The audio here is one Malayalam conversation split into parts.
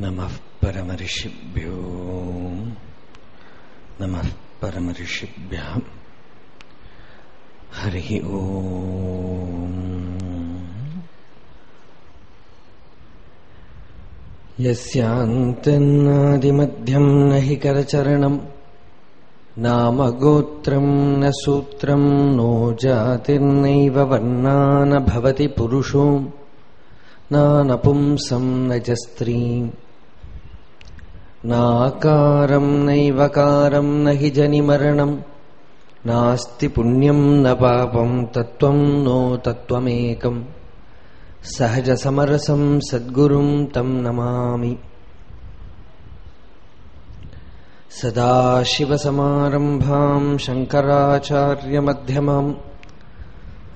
नमः परमऋषिभ्यो नमः परमऋषिभ्यः। हरिः ॐ। यस्यान्तन्नादिमध्यम् न हि करचरणम्। नाम गोत्रम् न सूत्रम् नो जातिर्नैव वर्णा न भवति पुरुषो। नानपुंसम् न च स्त्रीम् नाकारम् नैवकारम् न हि जनिमरणम् नास्ति पुण्यम् न पापम् तत्त्वम् नो तत्त्वमेकम् सहजसमरसम् सद्गुरुम् तम् नमामि। सदाशिवसमारम्भाम् शङ्कराचार्यमध्यमाम्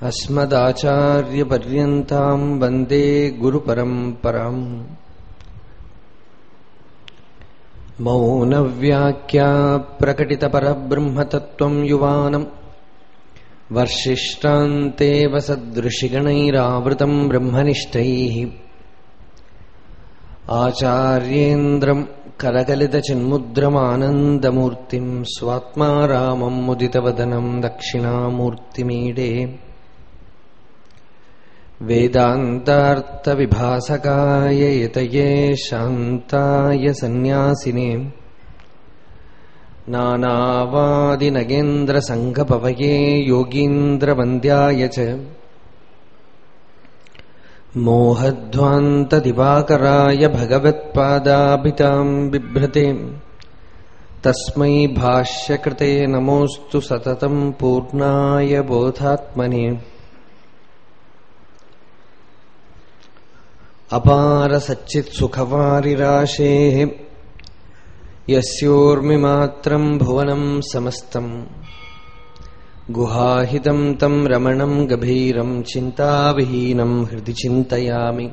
अस्मदाचार्यपर्यन्ताम् वन्दे गुरुपरम्पराम् मौनव्याख्या प्रकटितपरब्रह्मतत्त्वम् युवानम् वर्षिष्टान्तेव सदृशिगणैरावृतम् ब्रह्मनिष्ठैः आचार्येन्द्रम् करकलितचिन्मुद्रमानन्दमूर्तिम् स्वात्मा रामम् मुदितवदनम् दक्षिणामूर्तिमीडे वेदान्तार्थविभासकाय यतये शान्ताय सन्न्यासिने नानावादिनगेन्द्रसङ्घपवये योगीन्द्रवन्द्याय च मोहध्वान्तदिवाकराय भगवत्पादाभिताम् बिभ्रते। तस्मै भाष्यकृते नमोऽस्तु सततम् पूर्णाय बोधात्मने। अपारसच्चित्सुखवारिराशेः। यस्योर्मिमात्रम् भुवनम् समस्तम्। गुहाहितम् तम् रमणम् गभीरम् चिन्ताविहीनम् हृदि चिन्तयामि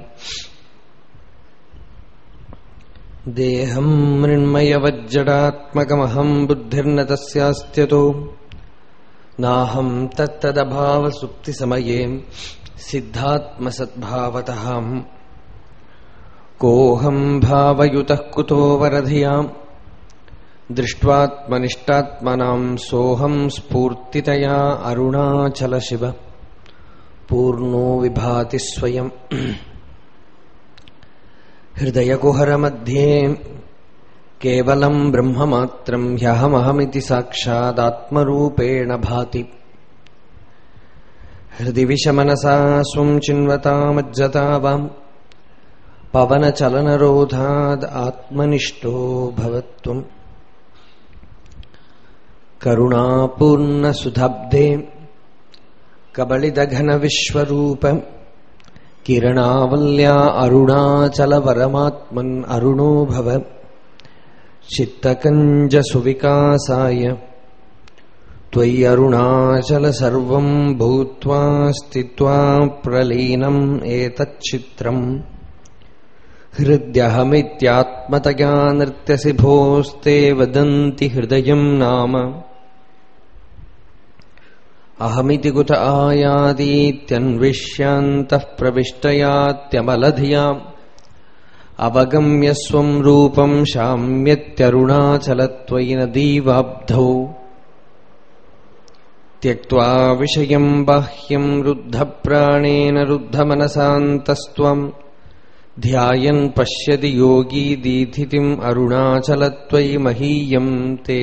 देहम् मृण्मयवज्जडात्मकमहम् बुद्धिर्न तस्यास्त्यतो नाहम् तत्तदभावसुप्तिसमये सिद्धात्मसद्भावतः कोऽहम् भावयुतः कुतो वरधियाम् दृष्ट्वात्मनिष्टात्मनाम् सोऽहम् स्फूर्तितया अरुणाचलशिव। पूर्णो विभाति स्वयम् हृदयकुहरमध्ये केवलम् ब्रह्ममात्रम् ह्यहमहमिति साक्षादात्मरूपेण भाति। हृदि विषमनसा स्वम् चिन्वतामज्जतावाम् पवनचलनरोधाद् आत्मनिष्ठो भवत्वम्। करुणापूर्णसुधाब्धे कबलिदघनविश्वरूप, किरणावल्या अरुणाचलपरमात्मन् अरुणो भव, चित्तकञ्जसुविकासाय त्वय्यरुणाचल सर्वम् भूत्वा स्थित्वा प्रलीनम् एतच्चित्रम् हृद्यहमित्यात्मतया नृत्यसि भोस्ते वदन्ति हृदयम् नाम। अहमिति कुत आयातीत्यन्विष्यान्तः प्रविष्टयात्यमलधियाम् अवगम्य स्वम् रूपम् शाम्यत्यरुणाचलत्वयि नदीवाब्धौ त्यक्त्वा विषयम् बाह्यम् रुद्धप्राणेन रुद्धमनसान्तस्त्वम् ध्यायन् पश्यति योगी दीधितिम् अरुणाचलत्वयि महीयम् ते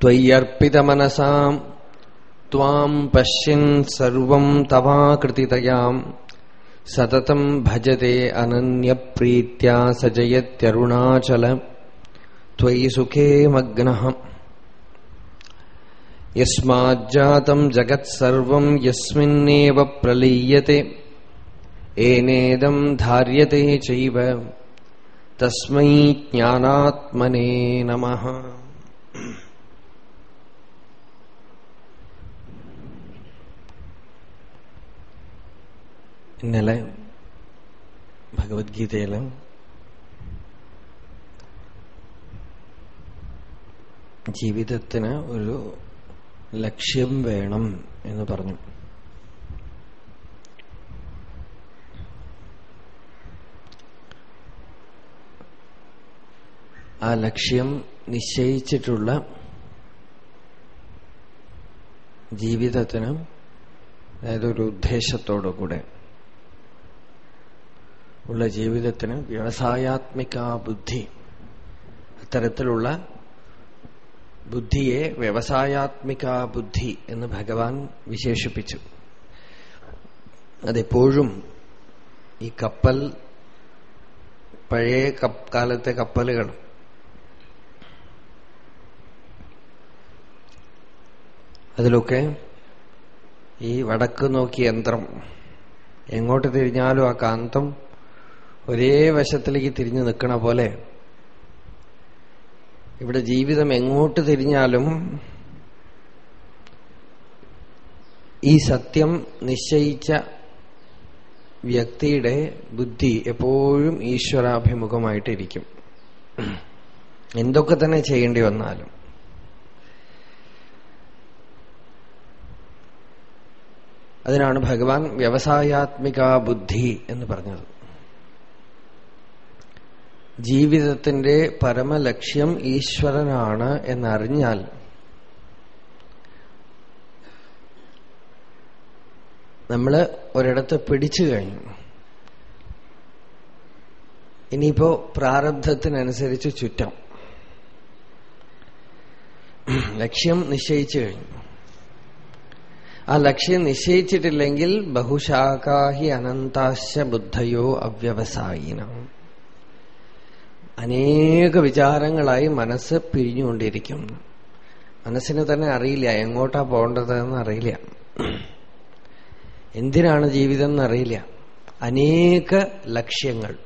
त्वय्यर्पितमनसाम् त्वाम् पश्यन् सर्वम् तवाकृतितयाम् सततम् भजते अनन्यप्रीत्या स जयत्यरुणाचल त्वयि सुखे मग्नः यस्माज्जातम् जगत्सर्वम् यस्मिन्नेव प्रलीयते, एनेदम् धार्यते चैव, तस्मै ज्ञानात्मने नमः। ഇന്നലെ ഭഗവത്ഗീതയിൽ ജീവിതത്തിന് ഒരു ലക്ഷ്യം വേണം എന്ന് പറഞ്ഞു. ആ ലക്ഷ്യം നിശ്ചയിച്ചിട്ടുള്ള ജീവിതത്തിന് അതായത് ഒരു ഉദ്ദേശത്തോടു കൂടെ ഉള്ള ജീവിതത്തിന് വ്യവസായാത്മിക ബുദ്ധി അത്തരത്തിലുള്ള ബുദ്ധിയെ വ്യവസായാത്മിക ബുദ്ധി എന്ന് ഭഗവാൻ വിശേഷിപ്പിച്ചു. അതെപ്പോഴും ഈ കപ്പൽ പഴയ കാലത്തെ കപ്പലുകൾ അതിലൊക്കെ ഈ വടക്ക് നോക്കിയ യന്ത്രം എങ്ങോട്ട് തിരിഞ്ഞാലും ആ കാന്തം ഒരേ വശത്തിലേക്ക് തിരിഞ്ഞു നിൽക്കണ പോലെ. ഇവിടെ ജീവിതം എങ്ങോട്ട് തിരിഞ്ഞാലും ഈ സത്യം നിശ്ചയിച്ച വ്യക്തിയുടെ ബുദ്ധി എപ്പോഴും ഈശ്വരാഭിമുഖമായിട്ടിരിക്കും. എന്തൊക്കെ തന്നെ ചെയ്യേണ്ടി വന്നാലും. അതിനാണ് ഭഗവാൻ വ്യവസായാത്മിക ബുദ്ധി എന്ന് പറഞ്ഞത്. ജീവിതത്തിന്റെ പരമലക്ഷ്യം ഈശ്വരനാണ് എന്നറിഞ്ഞാൽ നമ്മൾ ഒരിടത്ത് പിടിച്ചു കഴിഞ്ഞു. ഇനിയിപ്പോ പ്രാരബ്ധത്തിനനുസരിച്ച് ചുറ്റം. ലക്ഷ്യം നിശ്ചയിച്ചു കഴിഞ്ഞു. ആ ലക്ഷ്യം നിശ്ചയിച്ചിട്ടില്ലെങ്കിൽ ബഹുശാഖാഹി അനന്താശ ബുദ്ധയോ അവ്യവസായിനം. അനേക വിചാരങ്ങളായി മനസ്സ് പിരിഞ്ഞുകൊണ്ടിരിക്കും. മനസ്സിന് തന്നെ അറിയില്ല എങ്ങോട്ടാ പോകേണ്ടതെന്ന് അറിയില്ല. എന്തിനാണ് ജീവിതം എന്നറിയില്ല അനേക ലക്ഷ്യങ്ങൾ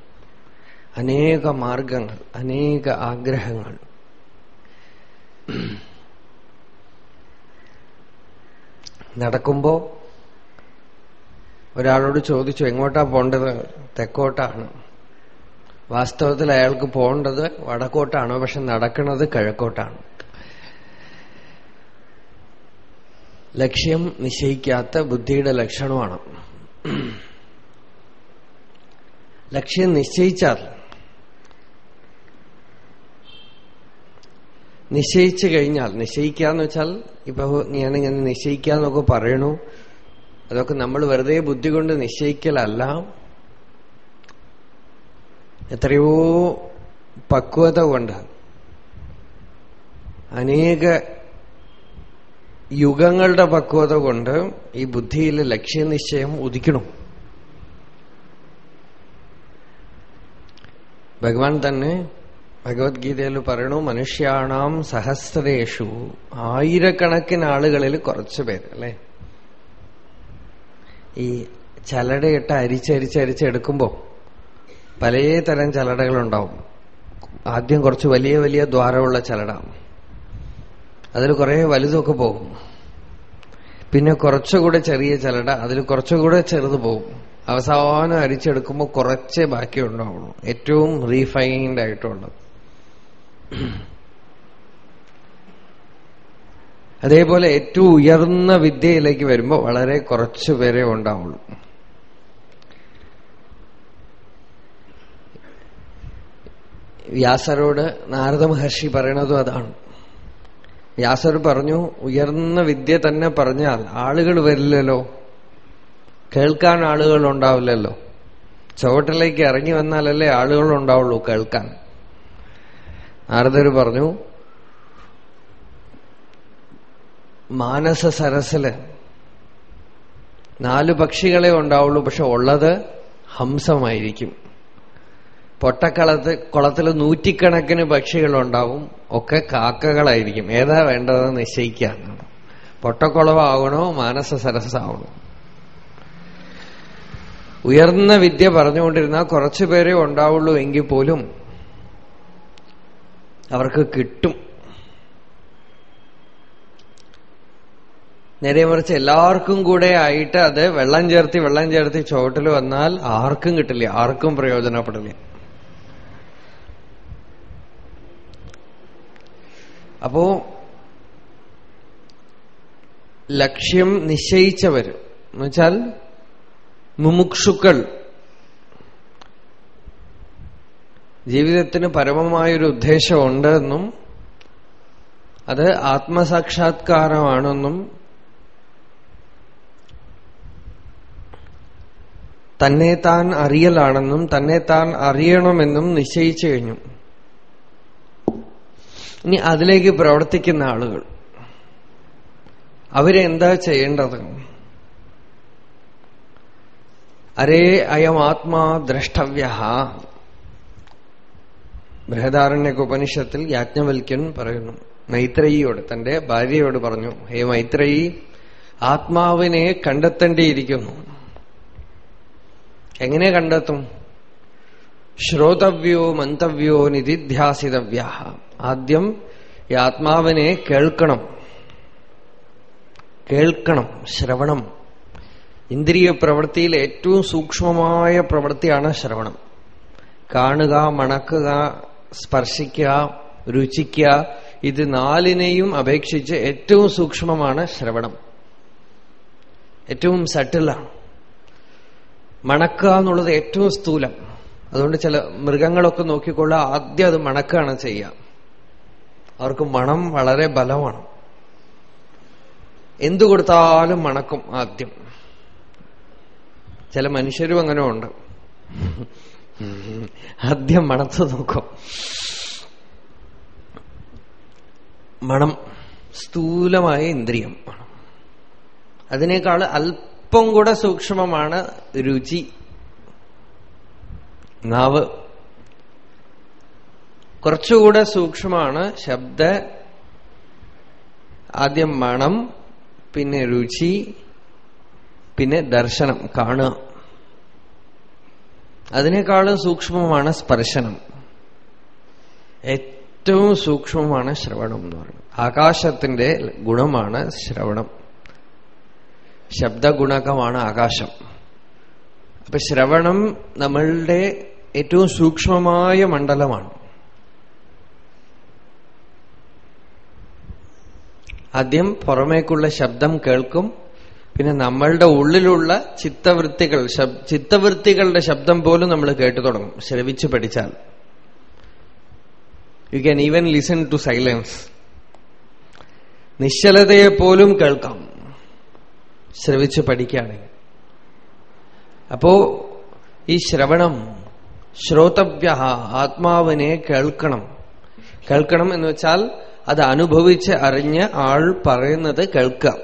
അനേക മാർഗങ്ങൾ അനേക ആഗ്രഹങ്ങൾ. നടക്കുമ്പോ ഒരാളോട് ചോദിച്ചു എങ്ങോട്ടാ പോണ്ടത് തെക്കോട്ടാണ്. വാസ്തവത്തിൽ അയാൾക്ക് പോകേണ്ടത് വടക്കോട്ടാണ് പക്ഷെ നടക്കുന്നത് കിഴക്കോട്ടാണ്. ലക്ഷ്യം നിശ്ചയിക്കാത്ത ബുദ്ധിയുടെ ലക്ഷണമാണ്. ലക്ഷ്യം നിശ്ചയിച്ചാൽ നിശ്ചയിച്ചു കഴിഞ്ഞാൽ നിശ്ചയിക്കാന്ന് വെച്ചാൽ ഇപ്പൊ ഞാനിങ്ങനെ നിശ്ചയിക്കാന്നൊക്കെ പറയണു. അതൊക്കെ നമ്മൾ വെറുതെ ബുദ്ധി കൊണ്ട് നിശ്ചയിക്കലല്ല. എത്രയോ പക്വത കൊണ്ട് അനേക യുഗങ്ങളുടെ പക്വത കൊണ്ട് ഈ ബുദ്ധിയിൽ ലക്ഷ്യനിശ്ചയം ഉദിക്കണം. ഭഗവാൻ തന്നെ ഭഗവത്ഗീതയിൽ പറയണു മനുഷ്യാണാം സഹസ്രേഷു. ആയിരക്കണക്കിന് ആളുകളിൽ കുറച്ചു പേര് അല്ലെ? ഈ ചലടയിട്ട് അരിച്ചരിച്ചരിച്ചെടുക്കുമ്പോ പലതരം ചലടകളുണ്ടാവും ആദ്യം കുറച്ച് വലിയ വലിയ ദ്വാരമുള്ള ചലട അതിൽ കുറേ വലുതൊക്കെ പോകും. പിന്നെ കുറച്ചുകൂടെ ചെറിയ ചലട അതിൽ കുറച്ചുകൂടെ ചെറുത് പോകും. അവസാനം അരിച്ചെടുക്കുമ്പോൾ കുറച്ചേ ബാക്കി ഉണ്ടാവുള്ളൂ ഏറ്റവും റീഫൈൻഡ് ആയിട്ടുള്ളത്. അതേപോലെ ഏറ്റവും ഉയർന്ന വിദ്യയിലേക്ക് വരുമ്പോൾ വളരെ കുറച്ചു പേരെ ഉണ്ടാവുള്ളൂ. വ്യാസരോട് നാരദ മഹർഷി പറയണതും അതാണ്. വ്യാസർ പറഞ്ഞു ഉയർന്ന വിദ്യ തന്നെ പറഞ്ഞാൽ ആളുകൾ വരില്ലല്ലോ. കേൾക്കാൻ ആളുകൾ ഉണ്ടാവില്ലല്ലോ. ചുവട്ടിലേക്ക് ഇറങ്ങി വന്നാലല്ലേ ആളുകൾ ഉണ്ടാവുള്ളൂ കേൾക്കാൻ. നാരദർ പറഞ്ഞു മാനസ സരസിൽ നാലു പക്ഷികളെ ഉണ്ടാവുള്ളൂ പക്ഷെ ഉള്ളത് ഹംസമായിരിക്കും. പൊട്ടക്കളത്ത് കുളത്തിൽ നൂറ്റിക്കണക്കിന് പക്ഷികളുണ്ടാവും. ഒക്കെ കാക്കകളായിരിക്കും. ഏതാ വേണ്ടതെന്ന് നിശ്ചയിക്കാം പൊട്ടക്കുളവാകണോ മാനസ സരസാവണോ ഉയർന്ന വിദ്യ പറഞ്ഞുകൊണ്ടിരുന്നാൽ കുറച്ചു പേരെ ഉണ്ടാവുള്ളൂ എങ്കിൽ പോലും അവർക്ക് കിട്ടും. നേരെ മറിച്ച് എല്ലാവർക്കും കൂടെ ആയിട്ട് അത് വെള്ളം ചേർത്തി വെള്ളം ചേർത്തി ചുവട്ടിൽ വന്നാൽ ആർക്കും കിട്ടില്ല. ആർക്കും പ്രയോജനപ്പെടില്ല. അപ്പോ ലക്ഷ്യം നിശ്ചയിച്ചവർ എന്നുവെച്ചാൽ മുമുക്ഷുക്കൾ. ജീവിതത്തിന് പരമമായൊരു ഉദ്ദേശമുണ്ട് എന്നും അത് ആത്മസാക്ഷാത്കാരമാണെന്നും തന്നെ താൻ അറിയലാണെന്നും തന്നെ താൻ അറിയണമെന്നും നിശ്ചയിച്ചു കഴിഞ്ഞു. ഇനി അതിലേക്ക് പ്രവർത്തിക്കുന്ന ആളുകൾ. അവരെന്താ ചെയ്യേണ്ടത്? അരേ അയം ആത്മാ ദ്രഷ്ടവ്യ ബൃഹദാരണ്യ ഉപനിഷത്തിൽ യാജ്ഞവൽക്യൻ പറയുന്നു. മൈത്രയിയോട് തന്റെ ഭാര്യയോട് പറഞ്ഞു ഹേ മൈത്രയി ആത്മാവിനെ കണ്ടെത്തേണ്ടിയിരിക്കുന്നു. എങ്ങനെ കണ്ടെത്തും? ശ്രോതവ്യോ മന്തവ്യോ നിധിധ്യാസിതവ്യ ആദ്യം ഈ ആത്മാവിനെ കേൾക്കണം. കേൾക്കണം ശ്രവണം. ഇന്ദ്രിയ പ്രവൃത്തിയിൽ ഏറ്റവും സൂക്ഷ്മമായ പ്രവൃത്തിയാണ് ശ്രവണം. കാണുക മണക്കുക സ്പർശിക്കുക രുചിക്കുക ഇത് നാലിനെയും അപേക്ഷിച്ച് ഏറ്റവും സൂക്ഷ്മമാണ് ശ്രവണം. ഏറ്റവും സട്ടിലാണ്. മണക്കുക എന്നുള്ളത് ഏറ്റവും സ്ഥൂലം. അതുകൊണ്ട് ചില മൃഗങ്ങളൊക്കെ നോക്കിക്കൊള്ളുക ആദ്യം അത് മണക്കുകയാണ് ചെയ്യുക. അവർക്ക് മണം വളരെ ബലമാണ്. എന്തു കൊടുത്താലും മണക്കും ആദ്യം. ചില മനുഷ്യരും അങ്ങനെ ഉണ്ട് ആദ്യം മണത്ത് നോക്കും. മണം സ്ഥൂലമായ ഇന്ദ്രിയം. അതിനേക്കാൾ അല്പം കൂടെ സൂക്ഷ്മമാണ് രുചി. നാവ്. കുറച്ചുകൂടെ സൂക്ഷ്മമാണ് ശബ്ദ ആദ്യം മണം പിന്നെ രുചി പിന്നെ ദർശനം കാണുക. അതിനേക്കാളും സൂക്ഷ്മമാണ് സ്പർശനം. ഏറ്റവും സൂക്ഷ്മമാണ് ശ്രവണം എന്ന് പറയുന്നത്. ആകാശത്തിന്റെ ഗുണമാണ് ശ്രവണം. ശബ്ദഗുണകമാണ് ആകാശം. അപ്പൊ ശ്രവണം നമ്മളുടെ ഏറ്റവും സൂക്ഷ്മമായ മണ്ഡലമാണ്. ആദ്യം പുറമേക്കുള്ള ശബ്ദം കേൾക്കും. പിന്നെ നമ്മളുടെ ഉള്ളിലുള്ള ചിത്തവൃത്തികൾ ചിത്തവൃത്തികളുടെ ശബ്ദം പോലും നമ്മൾ കേട്ടു തുടങ്ങും. ശ്രവിച്ചു പഠിച്ചാൽ. You can even listen to silence നിശ്ചലതയെ പോലും കേൾക്കാം. ശ്രവിച്ചു പഠിക്കുകയാണെങ്കിൽ. അപ്പോ ഈ ശ്രവണം ശ്രോതവ്യ ആത്മാവിനെ കേൾക്കണം. കേൾക്കണം എന്ന് വെച്ചാൽ അത് അനുഭവിച്ച് അറിഞ്ഞ് ആൾ പറയുന്നത് കേൾക്കാം.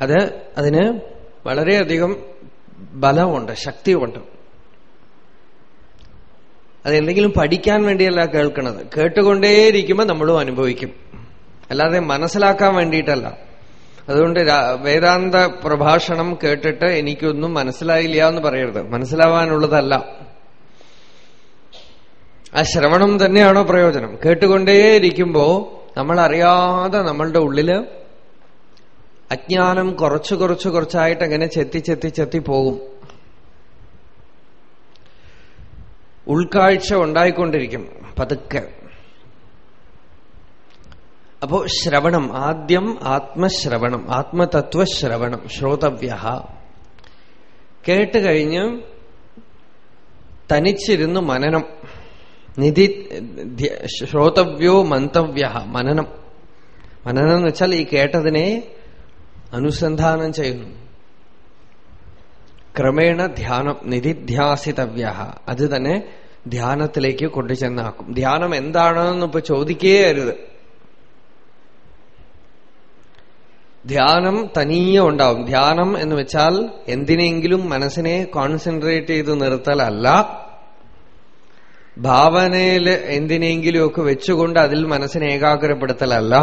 അത് അതിന് വളരെയധികം ബലമുണ്ട് ശക്തിയുണ്ട് അതെന്തെങ്കിലും പഠിക്കാൻ വേണ്ടിയല്ല കേൾക്കുന്നത് കേട്ടുകൊണ്ടേയിരിക്കുമ്പോൾ നമ്മളും അനുഭവിക്കും. അല്ലാതെ മനസ്സിലാക്കാൻ വേണ്ടിയിട്ടല്ല. അതുകൊണ്ട് വേദാന്ത പ്രഭാഷണം കേട്ടിട്ട് എനിക്കൊന്നും മനസ്സിലായില്ല എന്ന് പറയരുത്. മനസ്സിലാവാനുള്ളതല്ല. ആ ശ്രവണം തന്നെയാണോ പ്രയോജനം? കേട്ടുകൊണ്ടേയിരിക്കുമ്പോ നമ്മൾ അറിയാതെ നമ്മളുടെ ഉള്ളിൽ അജ്ഞാനം കുറച്ച് കുറച്ച് കുറച്ചായിട്ട് അങ്ങനെ ചെത്തി ചെത്തി ചെത്തി പോകും. ഉൾക്കാഴ്ച ഉണ്ടായിക്കൊണ്ടിരിക്കും പതുക്കെ. അപ്പോ ശ്രവണം ആദ്യം ആത്മശ്രവണം ആത്മതത്വ ശ്രവണം ശ്രോതവ്യ കേട്ട് കഴിഞ്ഞ് തനിച്ചിരുന്ന് മനനം. നിധി ശ്രോതവ്യോ മന്തവ്യ മനനം മനനം എന്ന് വെച്ചാൽ ഈ കേട്ടതിനെ അനുസന്ധാനം ചെയ്യുന്നു. ക്രമേണ ധ്യാനം നിധിധ്യാസിതവ്യ അത് തന്നെ ധ്യാനത്തിലേക്ക് കൊണ്ടുചെന്നാക്കും. ധ്യാനം എന്താണെന്ന് ഇപ്പൊ ചോദിക്കേ അരുത് ധ്യാനം തനിയെ ഉണ്ടാവും. ധ്യാനം എന്ന് വെച്ചാൽ എന്തിനെങ്കിലും മനസ്സിനെ കോൺസെൻട്രേറ്റ് ചെയ്ത് നിർത്തലല്ല. ഭാവനയിൽ എന്തിനെങ്കിലുമൊക്കെ വെച്ചുകൊണ്ട് അതിൽ മനസ്സിനെ ഏകാഗ്രപ്പെടുത്തലല്ല.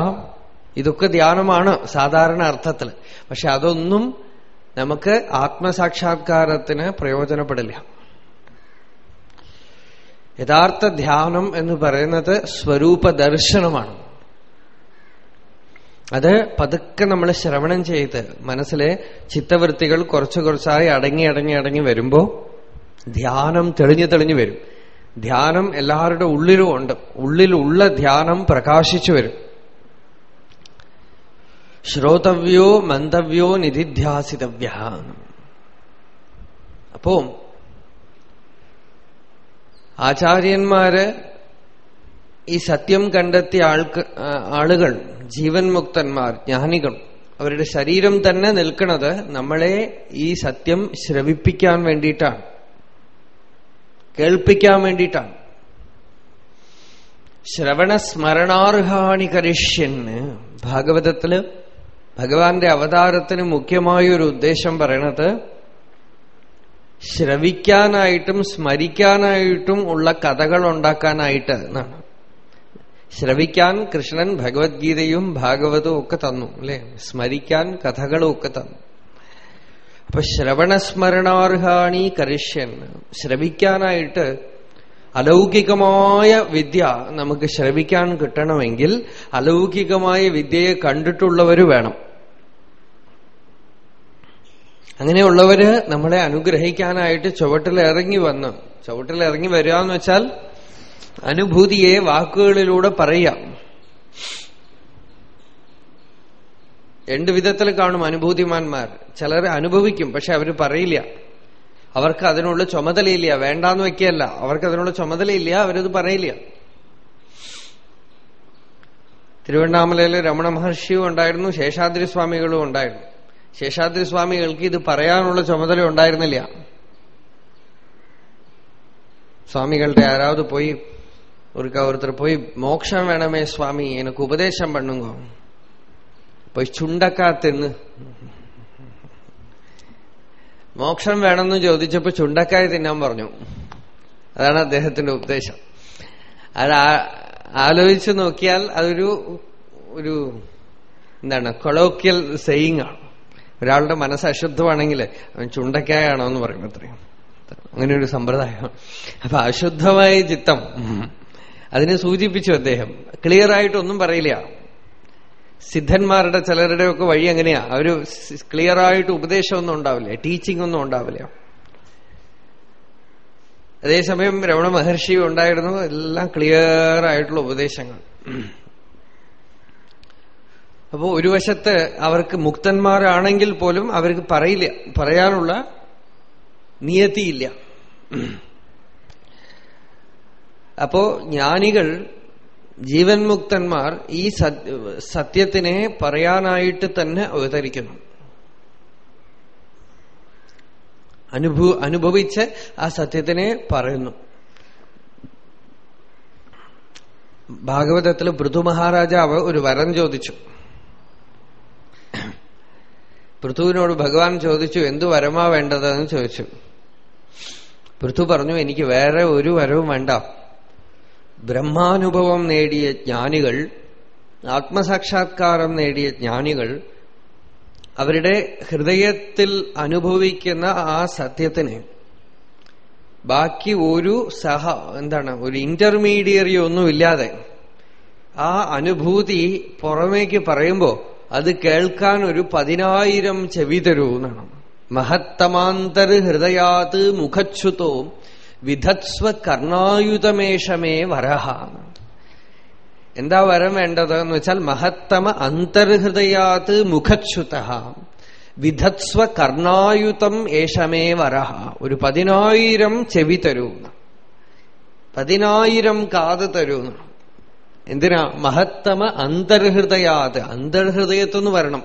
ഇതൊക്കെ ധ്യാനമാണ് സാധാരണ അർത്ഥത്തിൽ പക്ഷെ അതൊന്നും നമുക്ക് ആത്മസാക്ഷാത്കാരത്തിന് പ്രയോജനപ്പെടില്ല. യഥാർത്ഥ ധ്യാനം എന്ന് പറയുന്നത് സ്വരൂപ ദർശനമാണ് അത് പതുക്കെ നമ്മൾ ശ്രവണം ചെയ്ത് മനസ്സിലെ ചിത്തവൃത്തികൾ കുറച്ചു കുറച്ചായി അടങ്ങി അടങ്ങി അടങ്ങി വരുമ്പോൾ ധ്യാനം തെളിഞ്ഞു തെളിഞ്ഞു വരും. ധ്യാനം എല്ലാവരുടെ ഉള്ളിലും ഉണ്ട് ഉള്ളിലുള്ള ധ്യാനം പ്രകാശിച്ചു വരും. ശ്രോതവ്യോ മന്തവ്യോ നിധിധ്യാസിതവ്യ അപ്പോ ആചാര്യന്മാര് ഈ സത്യം കണ്ടെത്തിയ ആൾക്ക് ആളുകൾ ജീവൻ മുക്തന്മാർ ജ്ഞാനികൾ അവരുടെ ശരീരം തന്നെ നിൽക്കുന്നത് നമ്മളെ ഈ സത്യം ശ്രവിപ്പിക്കാൻ വേണ്ടിയിട്ടാണ്. കേൾപ്പിക്കാൻ വേണ്ടിയിട്ടാണ്. ശ്രവണസ്മരണാർഹാണി കരിഷ്യന് ഭാഗവതത്തിൽ ഭഗവാന്റെ അവതാരത്തിന് മുഖ്യമായൊരു ഉദ്ദേശം പറയണത് ശ്രവിക്കാനായിട്ടും സ്മരിക്കാനായിട്ടും ഉള്ള കഥകൾ ഉണ്ടാക്കാനായിട്ട് എന്നാണ്. ശ്രവിക്കാൻ കൃഷ്ണൻ ഭഗവത്ഗീതയും ഭാഗവതവും ഒക്കെ തന്നു അല്ലെ? സ്മരിക്കാൻ കഥകളും ഒക്കെ തന്നു. അപ്പൊ ശ്രവണസ്മരണാർഹാണി കരിഷ്യൻ. ശ്രവിക്കാനായിട്ട് അലൗകികമായ വിദ്യ നമുക്ക് ശ്രവിക്കാൻ കിട്ടണമെങ്കിൽ അലൗകികമായ വിദ്യയെ കണ്ടിട്ടുള്ളവർ വേണം. അങ്ങനെയുള്ളവര് നമ്മളെ അനുഗ്രഹിക്കാനായിട്ട് ചുവട്ടിൽ ഇറങ്ങി വന്ന് ചുവട്ടിൽ ഇറങ്ങി വരിക എന്ന് വെച്ചാൽ അനുഭൂതിയെ വാക്കുകളിലൂടെ പറയാം. രണ്ടു വിധത്തിൽ കാണും അനുഭൂതിമാന്മാർ. ചിലർ അനുഭവിക്കും പക്ഷെ അവർ പറയില്ല. അവർക്ക് അതിനുള്ള ചുമതലയില്ല. വേണ്ടാന്ന് വെക്കുകയല്ല. അവർക്ക് അതിനുള്ള ചുമതലയില്ല. അവരത് പറയില്ല. തിരുവണ്ണാമലയിൽ രമണ മഹർഷിയും ഉണ്ടായിരുന്നു. ശേഷാദ്രി സ്വാമികളും ഉണ്ടായിരുന്നു. ശേഷാദ്രി സ്വാമികൾക്ക് ഇത് പറയാനുള്ള ചുമതല ഉണ്ടായിരുന്നില്ല. സ്വാമികളുടെ ആരാവത് പോയി ഒരുക്ക ഒരുത്തർ പോയി മോക്ഷം വേണമേ സ്വാമി എനിക്ക് ഉപദേശം പണ്ണുങ്ങോ പോയി ചുണ്ടക്കാ തിന്ന് മോക്ഷം വേണമെന്ന് ചോദിച്ചപ്പോ ചുണ്ടക്കായ തിന്നാൻ പറഞ്ഞു. അതാണ് അദ്ദേഹത്തിന്റെ ഉപദേശം അത് ആലോചിച്ച് നോക്കിയാൽ അതൊരു ഒരു എന്താണ് കൊളോക്കിയൽ സെയിങ് ആണ്. ഒരാളുടെ മനസ്സ് അശുദ്ധമാണെങ്കിൽ അവൻ ചുണ്ടക്കായാണോ എന്ന് പറയും അത്രയും. അങ്ങനെ ഒരു സമ്പ്രദായം. അപ്പൊ അശുദ്ധമായ ചിത്തം. അതിനെ സൂചിപ്പിച്ചു അദ്ദേഹം. ക്ലിയർ ആയിട്ടൊന്നും പറയില്ല. സിദ്ധന്മാരുടെ ചിലരുടെ ഒക്കെ വഴി എങ്ങനെയാ? അവർ ക്ലിയർ ആയിട്ട് ഉപദേശമൊന്നും ഉണ്ടാവില്ല. ടീച്ചിങ് ഒന്നും ഉണ്ടാവില്ല. അതേസമയം രമണ മഹർഷി ഉണ്ടായിരുന്നു. എല്ലാം ക്ലിയർ ആയിട്ടുള്ള ഉപദേശങ്ങൾ. അപ്പോ ഒരു വശത്ത് അവർക്ക് മുക്തന്മാരാണെങ്കിൽ പോലും അവർക്ക് പറയില്ല പറയാനുള്ള നിയതിയില്ല അപ്പോ ജ്ഞാനികൾ ജീവൻ മുക്തന്മാർ ഈ സത്യത്തിനെ പറയാനായിട്ട് തന്നെ അവതരിക്കുന്നു. അനുഭവ അനുഭവിച്ച് ആ സത്യത്തിനെ പറയുന്നു. ഭാഗവതത്തിൽ പൃഥു മഹാരാജാവ് ഒരു വരം ചോദിച്ചു. പൃഥുവിനോട് ഭഗവാൻ ചോദിച്ചു എന്തു വരമാ വേണ്ടതെന്ന് ചോദിച്ചു. പൃഥു പറഞ്ഞു എനിക്ക് വേറെ ഒരു വരവും വേണ്ട. ബ്രഹ്മാനുഭവം നേടിയ ജ്ഞാനികൾ ആത്മസാക്ഷാത്കാരം നേടിയ ജ്ഞാനികൾ അവരുടെ ഹൃദയത്തിൽ അനുഭവിക്കുന്ന ആ സത്യത്തിന് ബാക്കി ഒരു സഹ എന്താണ് ഒരു ഇന്റർമീഡിയറി ഒന്നുമില്ലാതെ ആ അനുഭൂതി പുറമേക്ക് പറയുമ്പോൾ അത് കേൾക്കാൻ ഒരു പതിനായിരം ചെവി തരൂ എന്നാണ്. മഹത്തമാന്തർ ഹൃദയാത് മുഖച്യുതോ വിധത്സ്വ കർണായുധമേഷമേ വരഹ. എന്താ വരം വേണ്ടത് എന്ന് വെച്ചാൽ മഹത്തമ അന്തർഹൃദയാത് മുഖച്യുത വിധത്സ്വ കർണായുധം ഏഷമേ വരഹ. ഒരു പതിനായിരം ചെവി തരൂ പതിനായിരം കാത് തരൂ എന്തിനാ? മഹത്തമ അന്തർഹൃദയാത്. അന്തർഹൃദയത്തുനിന്ന് വരണം.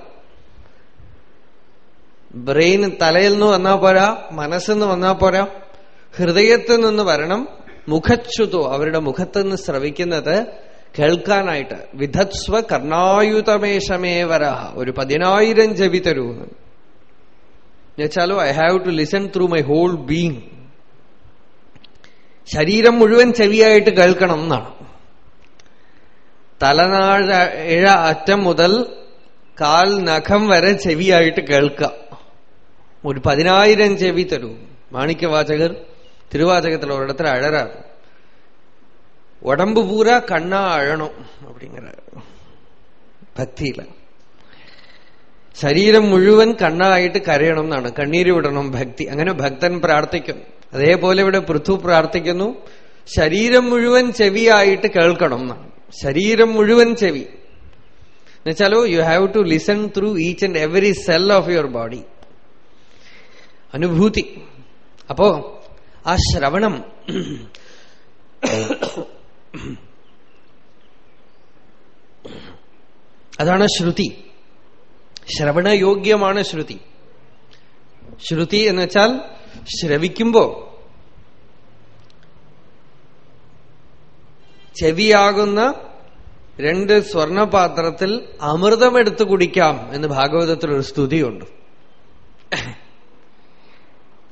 ബ്രെയിൻ തലയിൽ നിന്ന് വന്നാ പോരാ? മനസ്സെന്ന് വന്നാ പോരാ? ഹൃദയത്തിൽ നിന്ന് വരണം. മുഖച്യുതോ അവരുടെ മുഖത്ത് നിന്ന് ശ്രവിക്കുന്നത് കേൾക്കാനായിട്ട്. വിധത്സ്വ കർണായുതമേഷമേവര ഒരു പതിനായിരം ചെവി തരൂ. എന്നുവെച്ചാലോ I have to listen through my whole being ശരീരം മുഴുവൻ ചെവിയായിട്ട് കേൾക്കണം എന്നാണ്. തലനാഴ അറ്റം മുതൽ കാൽ നഖം വരെ ചെവിയായിട്ട് കേൾക്കാം ഒരു പതിനായിരം ചെവി തരൂ. മാണിക്യവാചകർ திருவாச்சகத்தில் ஒரு இடத்துல அழறார் உடம்பு பூரா கண்ணா அழணும் அப்படிங்கிறார் ഭക്തിയില്ല ശരീരം മുഴുവൻ കണ്ണായിട്ട് കരയണം എന്നാണ് കണ്ണീര് വിടണം ഭക്തി അങ്ങനെ ഭക്തൻ പ്രാർത്ഥിക്കും അതേപോലെ ഇവിടെ പൃഥു പ്രാർത്ഥിക്കുന്നു ശരീരം മുഴുവൻ ചെവിയായിട്ട് കേൾക്കണം എന്നാണ് ശരീരം മുഴുവൻ ചെവി എന്നുവെച്ചാലോ you have to listen through each and every cell of your body അനുഭൂതി അപ്പോ ആ ശ്രവണം അതാണ് ശ്രുതി. ശ്രവണയോഗ്യമാണ് ശ്രുതി. ശ്രുതി എന്ന് വെച്ചാൽ ശ്രവിക്കുമ്പോ ചെവിയാകുന്ന രണ്ട് സ്വർണപാത്രത്തിൽ അമൃതമെടുത്ത് കുടിക്കാം എന്ന് ഭാഗവതത്തിൽ ഒരു സ്തുതിയുണ്ട്.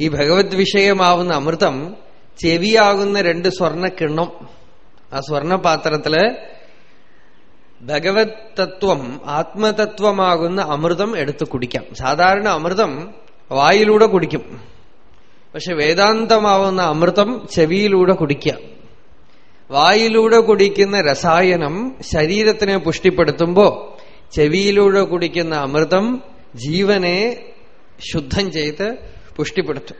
ഈ ഭഗവത് വിഷയമാവുന്ന അമൃതം ചെവിയാകുന്ന രണ്ട് സ്വർണ കിണ്ണം ആ സ്വർണപാത്രത്തിൽ ഭഗവത് തത്വം ആത്മതത്വമാകുന്ന അമൃതം എടുത്ത് കുടിക്കാം. സാധാരണ അമൃതം വായിലൂടെ കുടിക്കും. പക്ഷെ വേദാന്തമാവുന്ന അമൃതം ചെവിയിലൂടെ കുടിക്കാം. വായിലൂടെ കുടിക്കുന്ന രസായനം ശരീരത്തിനെ പുഷ്ടിപ്പെടുത്തുമ്പോ ചെവിയിലൂടെ കുടിക്കുന്ന അമൃതം ജീവനെ ശുദ്ധം ചെയ്ത് പുഷ്ടിപ്പെടുത്തും.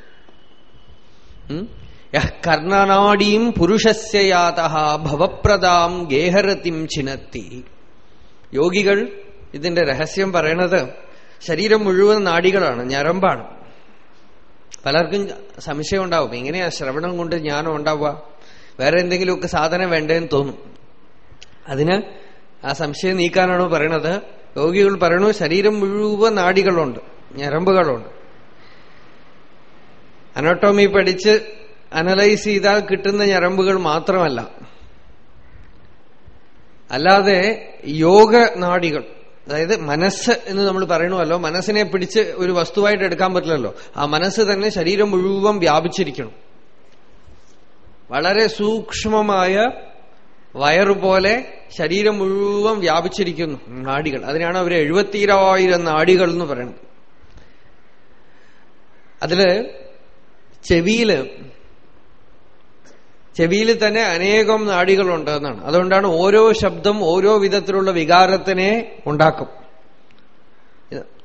കർണനാടീം പുരുഷസ്യയാത ഭവപ്രദാം ഗേഹരത്തിം ചിനത്തി യോഗികൾ ഇതിന്റെ രഹസ്യം പറയണത് ശരീരം മുഴുവൻ നാടികളാണ് ഞരമ്പാണ്. പലർക്കും സംശയം ഉണ്ടാവും എങ്ങനെയാ ശ്രവണം കൊണ്ട് ജ്ഞാനം ഉണ്ടാവുക? വേറെ എന്തെങ്കിലുമൊക്കെ സാധനം വേണ്ടെന്ന് തോന്നും. അതിന് ആ സംശയം നീക്കാനാണോ പറയണത്? യോഗികൾ പറയണു ശരീരം മുഴുവൻ നാടികളുണ്ട് ഞരമ്പുകളുണ്ട്. അനോട്ടോമി പഠിച്ച് അനലൈസ് ചെയ്താൽ കിട്ടുന്ന ഞരമ്പുകൾ മാത്രമല്ല. അല്ലാതെ യോഗ നാടികൾ അതായത് മനസ്സ് എന്ന് നമ്മൾ പറയണമല്ലോ മനസ്സിനെ പിടിച്ച് ഒരു വസ്തുവായിട്ട് എടുക്കാൻ പറ്റില്ലല്ലോ. ആ മനസ്സ് തന്നെ ശരീരം മുഴുവൻ വ്യാപിച്ചിരിക്കണം. വളരെ സൂക്ഷ്മമായ വയറുപോലെ ശരീരം മുഴുവൻ വ്യാപിച്ചിരിക്കുന്നു നാടികൾ. അതിനാണ് അവർ എഴുപത്തിരായിരം നാടികൾ എന്ന് പറയുന്നത്. അതിൽ ചെവിയിൽ ചെവിയിൽ തന്നെ അനേകം നാടികളുണ്ട് എന്നാണ്. അതുകൊണ്ടാണ് ഓരോ ശബ്ദം ഓരോ വിധത്തിലുള്ള വികാരത്തിനെ ഉണ്ടാക്കും.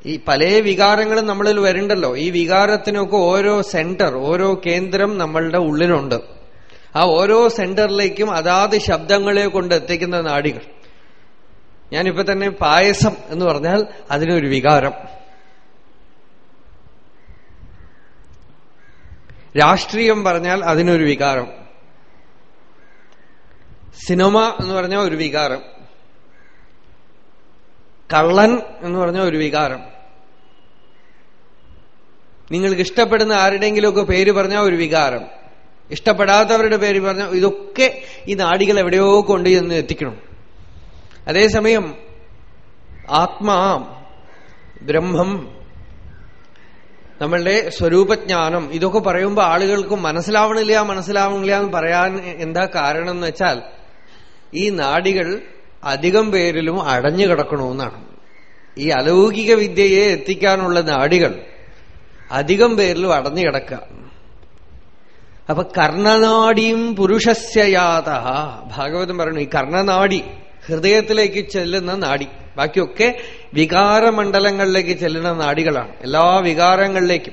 ഈ പല വികാരങ്ങളും നമ്മളിൽ വരുണ്ടല്ലോ. ഈ വികാരത്തിനൊക്കെ ഓരോ സെന്റർ ഓരോ കേന്ദ്രം നമ്മളുടെ ഉള്ളിലുണ്ട്. ആ ഓരോ സെന്ററിലേക്കും അതാത് ശബ്ദങ്ങളെ കൊണ്ട് എത്തിക്കുന്ന നാടികൾ. ഞാനിപ്പോ തന്നെ പായസം എന്ന് പറഞ്ഞാൽ അതിനൊരു വികാരം. രാഷ്ട്രീയം പറഞ്ഞാൽ അതിനൊരു വികാരം. സിനിമ എന്ന് പറഞ്ഞാൽ ഒരു വികാരം. കള്ളൻ എന്ന് പറഞ്ഞ ഒരു വികാരം. നിങ്ങൾക്ക് ഇഷ്ടപ്പെടുന്ന ആരുടെയെങ്കിലുമൊക്കെ പേര് പറഞ്ഞാൽ ഒരു വികാരം. ഇഷ്ടപ്പെടാത്തവരുടെ പേര് പറഞ്ഞാൽ ഇതൊക്കെ ഈ നാടികൾ എവിടെയോ കൊണ്ട് ചെന്ന് എത്തിക്കണം. അതേസമയം ആത്മാ ബ്രഹ്മം നമ്മളുടെ സ്വരൂപജ്ഞാനം ഇതൊക്കെ പറയുമ്പോൾ ആളുകൾക്ക് മനസ്സിലാവണില്ല മനസ്സിലാവണില്ല എന്ന് പറയാൻ എന്താ കാരണം എന്ന് വെച്ചാൽ ഈ നാടികൾ അധികം പേരിലും അടഞ്ഞു കിടക്കണമെന്നാണ്. ഈ അലൗകിക വിദ്യയെ എത്തിക്കാനുള്ള നാടികൾ അധികം പേരിലും അടഞ്ഞു കിടക്കുക. അപ്പൊ കർണനാടിയും പുരുഷസ്യയാത ഭാഗവതം പറയണു ഈ കർണനാടി ഹൃദയത്തിലേക്ക് ചെല്ലുന്ന നാടി. ബാക്കിയൊക്കെ വികാരമണ്ഡലങ്ങളിലേക്ക് ചെല്ലുന്ന നാടികളാണ്. എല്ലാ വികാരങ്ങളിലേക്കും.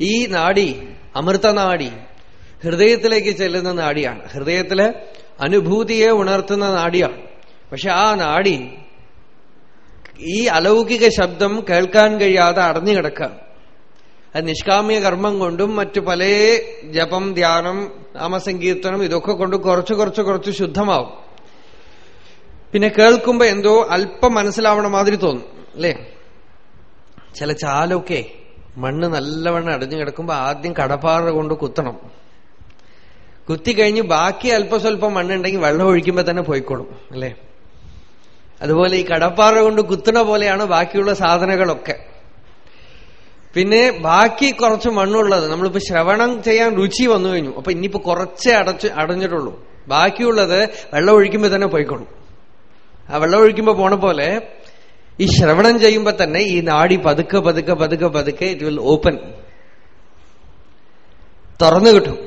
ഈ നാടി അമൃതനാടി ഹൃദയത്തിലേക്ക് ചെല്ലുന്ന നാടിയാണ്. ഹൃദയത്തിലെ അനുഭൂതിയെ ഉണർത്തുന്ന നാടിയാണ്. പക്ഷെ ആ നാടി ഈ അലൗകിക ശബ്ദം കേൾക്കാൻ കഴിയാതെ അടഞ്ഞു കിടക്കുക അത് നിഷ്കാമ്യ കർമ്മം കൊണ്ടും മറ്റു പല ജപം ധ്യാനം നാമസങ്കീർത്തനം ഇതൊക്കെ കൊണ്ട് കുറച്ച് കുറച്ച് കുറച്ച് ശുദ്ധമാവും. പിന്നെ കേൾക്കുമ്പോ എന്തോ അല്പം മനസ്സിലാവണ മാതിരി തോന്നും അല്ലേ? ചില ചാലൊക്കെ മണ്ണ് നല്ലവണ്ണം അടിഞ്ഞു കിടക്കുമ്പോ ആദ്യം കടപ്പാറ കൊണ്ട് കുത്തണം. കുത്തി കുത്തിക്കഴിഞ്ഞ് ബാക്കി അല്പസ്വല്പം മണ്ണുണ്ടെങ്കിൽ വെള്ളം ഒഴിക്കുമ്പോ തന്നെ പോയിക്കോളും അല്ലേ? അതുപോലെ ഈ കടപ്പാറ കൊണ്ട് കുത്തണ പോലെയാണ് ബാക്കിയുള്ള സാധനങ്ങളൊക്കെ. പിന്നെ ബാക്കി കുറച്ച് മണ്ണുള്ളത് നമ്മളിപ്പോ ശ്രവണം ചെയ്യാൻ രുചി വന്നു കഴിഞ്ഞു. അപ്പൊ ഇനിയിപ്പോ കുറച്ചേ അടച്ച് അടഞ്ഞിട്ടുള്ളൂ. ബാക്കിയുള്ളത് വെള്ളം ഒഴിക്കുമ്പോ തന്നെ പോയിക്കോളും. ആ വെള്ളമൊഴിക്കുമ്പോൾ പോണ പോലെ ഈ ശ്രവണം ചെയ്യുമ്പോൾ തന്നെ ഈ നാടി പതുക്കെ പതുക്കെ പതുക്കെ പതുക്കെ ഇറ്റ് വിൽ ഓപ്പൻ തുറന്നു കിട്ടും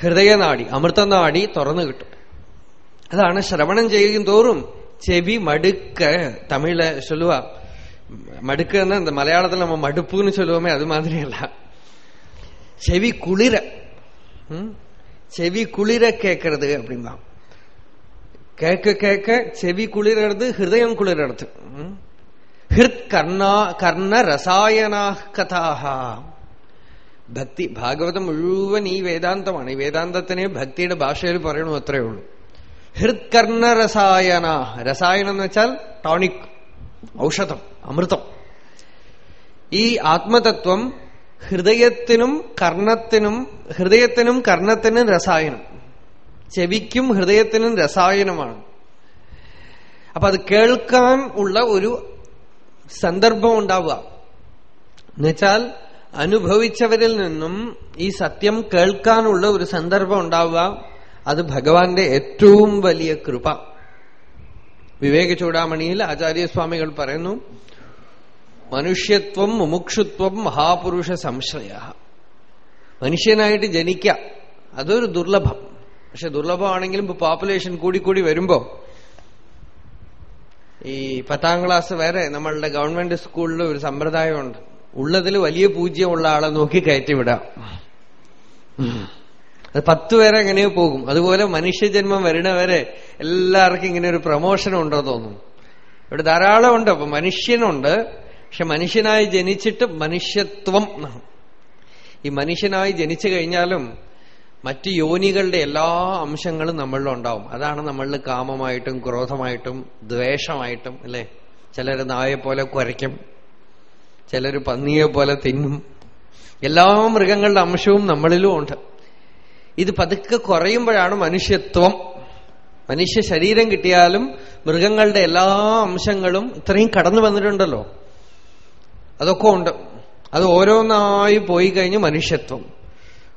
ഹൃദയനാടി അമൃതനാടി തുറന്നു കിട്ടും അതാണ് ശ്രവണം ചെയ്യും തോറും ചെവി മടുക്ക തമിഴില് ചൊല്ലുക മടുക്ക എന്ന് മലയാളത്തിൽ നമ്മൾ മടുപ്പുന്ന് ചൊല്ലുവോമേ അത് മാതിരിയല്ല செவி குளிர செவி குளிர கேட்கறது அப்படின்தான் കേക്ക് കേക്ക് ചെവി കുളിരടുത്ത് ഹൃദയം കുളിരടുത്ത്. ഹൃത് കർണ രസായന കഥാഹ. ഭക്തി ഭാഗവതം മുഴുവൻ ഈ വേദാന്തമാണ്. ഈ വേദാന്തത്തിനെ ഭക്തിയുടെ ഭാഷയിൽ പറയണു അത്രയേ ഉള്ളൂ. ഹൃത്കർണ രസായന. രസായനം എന്ന് വെച്ചാൽ ടോണിക് ഔഷധം അമൃതം. ഈ ആത്മതത്വം ഹൃദയത്തിനും കർണത്തിനും ഹൃദയത്തിനും കർണത്തിനും രസായനം. ചെവിക്കും ഹൃദയത്തിനും രസായനമാണ്. അപ്പൊ അത് കേൾക്കാൻ ഉള്ള ഒരു സന്ദർഭം ഉണ്ടാവുക. എന്നുവെച്ചാൽ അനുഭവിച്ചവരിൽ നിന്നും ഈ സത്യം കേൾക്കാനുള്ള ഒരു സന്ദർഭം ഉണ്ടാവുക. അത് ഭഗവാന്റെ ഏറ്റവും വലിയ കൃപ. വിവേക ചൂടാമണിയിൽ ആചാര്യസ്വാമികൾ പറയുന്നു മനുഷ്യത്വം മുമുക്ഷുത്വം മഹാപുരുഷ സംശയ മനുഷ്യനായിട്ട് ജനിക്ക. അതൊരു ദുർലഭം. പക്ഷെ ദുർലഭമാണെങ്കിലും ഇപ്പൊ പോപ്പുലേഷൻ കൂടിക്കൂടി വരുമ്പോ ഈ പത്താം ക്ലാസ് വരെ നമ്മളുടെ ഗവൺമെന്റ് സ്കൂളിൽ ഒരു സമ്പ്രദായമുണ്ട്. ഉള്ളതിൽ വലിയ പൂജ്യമുള്ള ആളെ നോക്കി കയറ്റിവിടാം അത് പത്ത് പേരെ എങ്ങനെയോ പോകും. അതുപോലെ മനുഷ്യജന്മം വരണവരെ എല്ലാവർക്കും ഇങ്ങനെ ഒരു പ്രമോഷൻ ഉണ്ടോ തോന്നും. ഇവിടെ ധാരാളം ഉണ്ട്. അപ്പൊ മനുഷ്യനുണ്ട്. പക്ഷെ മനുഷ്യനായി ജനിച്ചിട്ട് മനുഷ്യത്വം. ഈ മനുഷ്യനായി ജനിച്ചു കഴിഞ്ഞാലും മറ്റ് യോനികളുടെ എല്ലാ അംശങ്ങളും നമ്മളിലുണ്ടാവും അതാണ് നമ്മളിൽ കാമമായിട്ടും ക്രോധമായിട്ടും ദ്വേഷമായിട്ടും അല്ലെ? ചിലർ നായെ പോലെ കുരയ്ക്കും. ചിലർ പന്നിയെ പോലെ തിന്നും. എല്ലാ മൃഗങ്ങളുടെ അംശവും നമ്മളിലും ഉണ്ട്. ഇത് പതുക്കെ കുറയുമ്പോഴാണ് മനുഷ്യത്വം. മനുഷ്യ ശരീരം കിട്ടിയാലും മൃഗങ്ങളുടെ എല്ലാ അംശങ്ങളും ഇത്രയും കടന്നു വന്നിട്ടുണ്ടല്ലോ. അതൊക്കെ ഉണ്ട്. അത് ഓരോന്നായി പോയി കഴിഞ്ഞ് മനുഷ്യത്വം.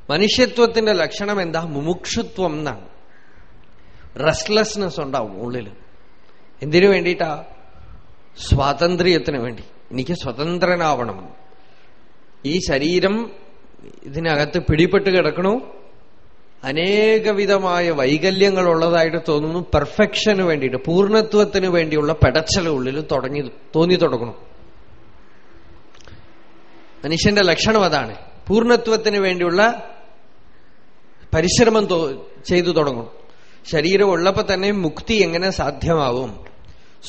മനുഷ്യത്വത്തിന്റെ ലക്ഷണം എന്താ? മുമുക്ഷുത്വം എന്നാണ്. റെസ്റ്റ്ലെസ്നെസ് ഉണ്ടാവും ഉള്ളിൽ എന്തിനു വേണ്ടിയിട്ടാ? സ്വാതന്ത്ര്യത്തിന് വേണ്ടി. എനിക്ക് സ്വതന്ത്രനാവണം. ഈ ശരീരം ഇതിനകത്ത് പിടിപെട്ട് കിടക്കണു. അനേകവിധമായ വൈകല്യങ്ങൾ ഉള്ളതായിട്ട് തോന്നുന്നു. പെർഫെക്ഷന് വേണ്ടിയിട്ട് പൂർണത്വത്തിന് വേണ്ടിയുള്ള പെടച്ചൽ ഉള്ളിൽ തുടങ്ങി തോന്നി തുടങ്ങണം മനുഷ്യന്റെ ലക്ഷണം അതാണ്. പൂർണത്വത്തിന് വേണ്ടിയുള്ള പരിശ്രമം ചെയ്തു തുടങ്ങും. ശരീരം ഉള്ളപ്പോ തന്നെ മുക്തി എങ്ങനെ സാധ്യമാവും?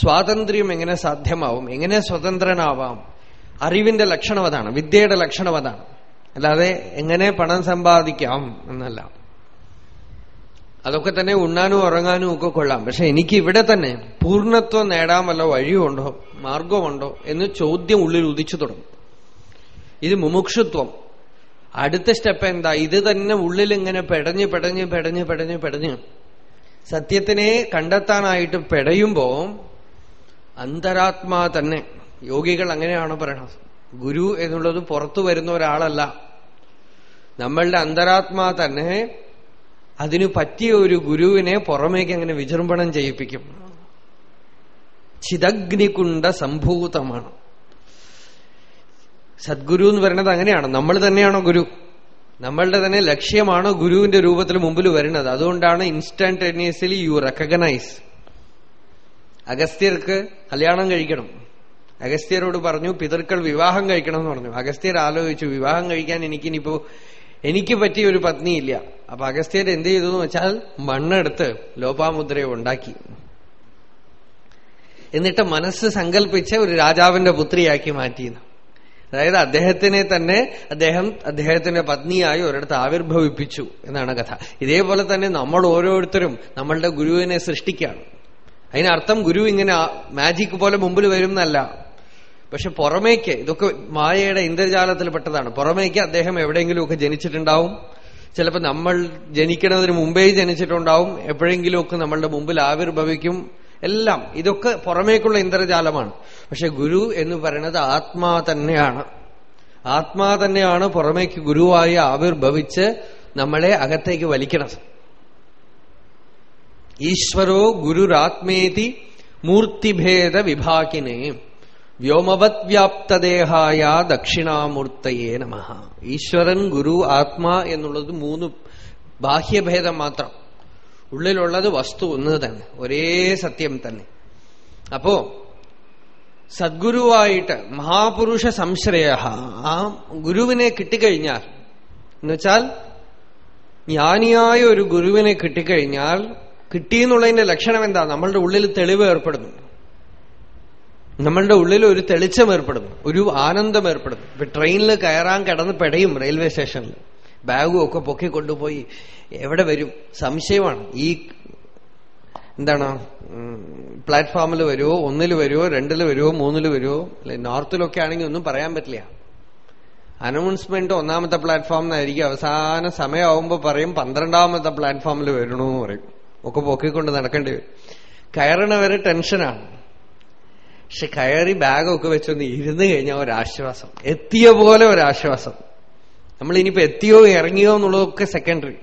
സ്വാതന്ത്ര്യം എങ്ങനെ സാധ്യമാവും? എങ്ങനെ സ്വതന്ത്രനാവാം? അറിവിന്റെ ലക്ഷണം അതാണ് വിദ്യയുടെ ലക്ഷണം അതാണ്. അല്ലാതെ എങ്ങനെ പണം സമ്പാദിക്കാം എന്നല്ല. അതൊക്കെ തന്നെ ഉണ്ണാനും ഉറങ്ങാനും ഒക്കെ കൊള്ളാം. പക്ഷെ എനിക്ക് ഇവിടെ തന്നെ പൂർണത്വം നേടാൻ വല്ല വഴിയുണ്ടോ? മാർഗമുണ്ടോ എന്ന് ചോദ്യം ഉള്ളിൽ ഉദിച്ചു തുടങ്ങും. ഇത് മുമുക്ഷുത്വം. അടുത്ത സ്റ്റെപ്പ് എന്താ? ഇത് തന്നെ ഉള്ളിൽ ഇങ്ങനെ പെടഞ്ഞ് പെടഞ്ഞ് പെടഞ്ഞ് പെടഞ്ഞ് പെടഞ്ഞ്. സത്യത്തിനെ കണ്ടെത്താനായിട്ട് പെടയുമ്പോ അന്തരാത്മാ തന്നെ. യോഗികൾ അങ്ങനെയാണോ പറയണത്? ഗുരു എന്നുള്ളത് പുറത്തു വരുന്ന ഒരാളല്ല. നമ്മളുടെ അന്തരാത്മാ തന്നെ അതിനു പറ്റിയ ഒരു ഗുരുവിനെ പുറമേക്ക് അങ്ങനെ വിജൃംഭണം ചെയ്യിപ്പിക്കും. ചിതഗ്നികുണ്ട സംഭൂതമാണ്. സദ്ഗുരു എന്ന് പറയുന്നത് അങ്ങനെയാണ്. നമ്മൾ തന്നെയാണോ ഗുരു? നമ്മളുടെ തന്നെ ലക്ഷ്യമാണ് ഗുരുവിന്റെ രൂപത്തിൽ മുമ്പിൽ വരുന്നത്? അതുകൊണ്ടാണ് ഇൻസ്റ്റന്റേനിയസ്ലി യു റെക്കഗ്നൈസ് അഗസ്ത്യർക്ക് കല്യാണം കഴിക്കണം. അഗസ്ത്യരോട് പറഞ്ഞു പിതൃക്കൾ വിവാഹം കഴിക്കണം എന്ന് പറഞ്ഞു. അഗസ്ത്യർ ആലോചിച്ചു വിവാഹം കഴിക്കാൻ എനിക്കിനിപ്പോ എനിക്ക് പറ്റിയ ഒരു പത്നിയില്ല. അപ്പൊ അഗസ്ത്യർ എന്ത് ചെയ്തു എന്ന് വെച്ചാൽ മണ്ണെടുത്ത് ലോപാമുദ്രയെ ഉണ്ടാക്കി. എന്നിട്ട് മനസ്സ് സങ്കല്പിച്ച് ഒരു രാജാവിന്റെ പുത്രിയാക്കി മാറ്റിയെന്ന് അതായത് അദ്ദേഹത്തിനെ തന്നെ അദ്ദേഹം അദ്ദേഹത്തിന്റെ പത്നിയായി ഒരിടത്ത് ആവിർഭവിപ്പിച്ചു എന്നാണ് കഥ. ഇതേപോലെ തന്നെ നമ്മൾ ഓരോരുത്തരും നമ്മളുടെ ഗുരുവിനെ സൃഷ്ടിക്കുകയാണ്. അതിനർത്ഥം ഗുരു ഇങ്ങനെ മാജിക് പോലെ മുമ്പിൽ വരും എന്നല്ല പക്ഷെ പുറമേക്ക് ഇതൊക്കെ മായയുടെ ഇന്ദ്രജാലത്തിൽ പെട്ടതാണ്. പുറമേക്ക് അദ്ദേഹം എവിടെയെങ്കിലുമൊക്കെ ജനിച്ചിട്ടുണ്ടാവും. ചിലപ്പോൾ നമ്മൾ ജനിക്കുന്നതിന് മുമ്പേ ജനിച്ചിട്ടുണ്ടാവും. എപ്പോഴെങ്കിലുമൊക്കെ നമ്മളുടെ മുമ്പിൽ ആവിർഭവിക്കും. എല്ലാം ഇതൊക്കെ പുറമേക്കുള്ള ഇന്ദ്രജാലമാണ്. പക്ഷെ ഗുരു എന്ന് പറയുന്നത് ആത്മാ തന്നെയാണ്. ആത്മാ തന്നെയാണ് പുറമേക്ക് ഗുരുവായി ആവിർഭവിച്ച് നമ്മളെ അകത്തേക്ക് വലിക്കണത്. ഈശ്വരോ ഗുരുരാത്മേതി മൂർത്തിഭേദ വിഭാഗിനെ വ്യോമവത് വ്യാപ്തദേഹായ ദക്ഷിണാമൂർത്തയേ നമ ഈശ്വരൻ ഗുരു ആത്മാ എന്നുള്ളത് മൂന്ന് ബാഹ്യഭേദം മാത്രം. ഉള്ളിലുള്ളത് വസ്തു ഒന്ന് തന്നെ. ഒരേ സത്യം തന്നെ. അപ്പോ സദ്ഗുരുവായിട്ട് മഹാപുരുഷ സംശ്രയ ആ ഗുരുവിനെ കിട്ടിക്കഴിഞ്ഞാൽ എന്നുവെച്ചാൽ ജ്ഞാനിയായ ഒരു ഗുരുവിനെ കിട്ടിക്കഴിഞ്ഞാൽ കിട്ടിയെന്നുള്ളതിന്റെ ലക്ഷണം എന്താ നമ്മളുടെ ഉള്ളിൽ തെളിവ് ഏർപ്പെടുന്നു. നമ്മളുടെ ഉള്ളിൽ ഒരു തെളിച്ചം ഏർപ്പെടുന്നു. ഒരു ആനന്ദം ഏർപ്പെടുന്നു. ഇപ്പൊ ട്രെയിനിൽ കയറാൻ കിടന്ന് പെടയും റെയിൽവേ സ്റ്റേഷനിൽ. ബാഗും ഒക്കെ പൊക്കി കൊണ്ടുപോയി എവിടെ വരും? സംശയമാണ്. ഈ എന്താണ്? പ്ലാറ്റ്ഫോമിൽ വരുമോ ഒന്നിൽ വരുമോ രണ്ടിൽ വരുമോ മൂന്നിൽ വരുമോ അല്ലെ നോർത്തിലൊക്കെ ആണെങ്കിൽ ഒന്നും പറയാൻ പറ്റില്ല. അനൗൺസ്മെന്റ് ഒന്നാമത്തെ പ്ലാറ്റ്ഫോമിനായിരിക്കും അവസാന സമയമാവുമ്പോൾ പറയും പന്ത്രണ്ടാമത്തെ പ്ലാറ്റ്ഫോമിൽ വരണമെന്ന് പറയും. ഒക്കെ പൊക്കിക്കൊണ്ട് നടക്കേണ്ടി വരും. കയറണവരെ ടെൻഷനാണ്. പക്ഷെ കയറി ബാഗൊക്കെ വെച്ചൊന്ന് ഇരുന്ന് കഴിഞ്ഞാൽ ഒരാശ്വാസം. എത്തിയ പോലെ ഒരാശ്വാസം. നമ്മൾ ഇനിയിപ്പോ എത്തിയോ ഇറങ്ങിയോ എന്നുള്ളതൊക്കെ സെക്കൻഡറി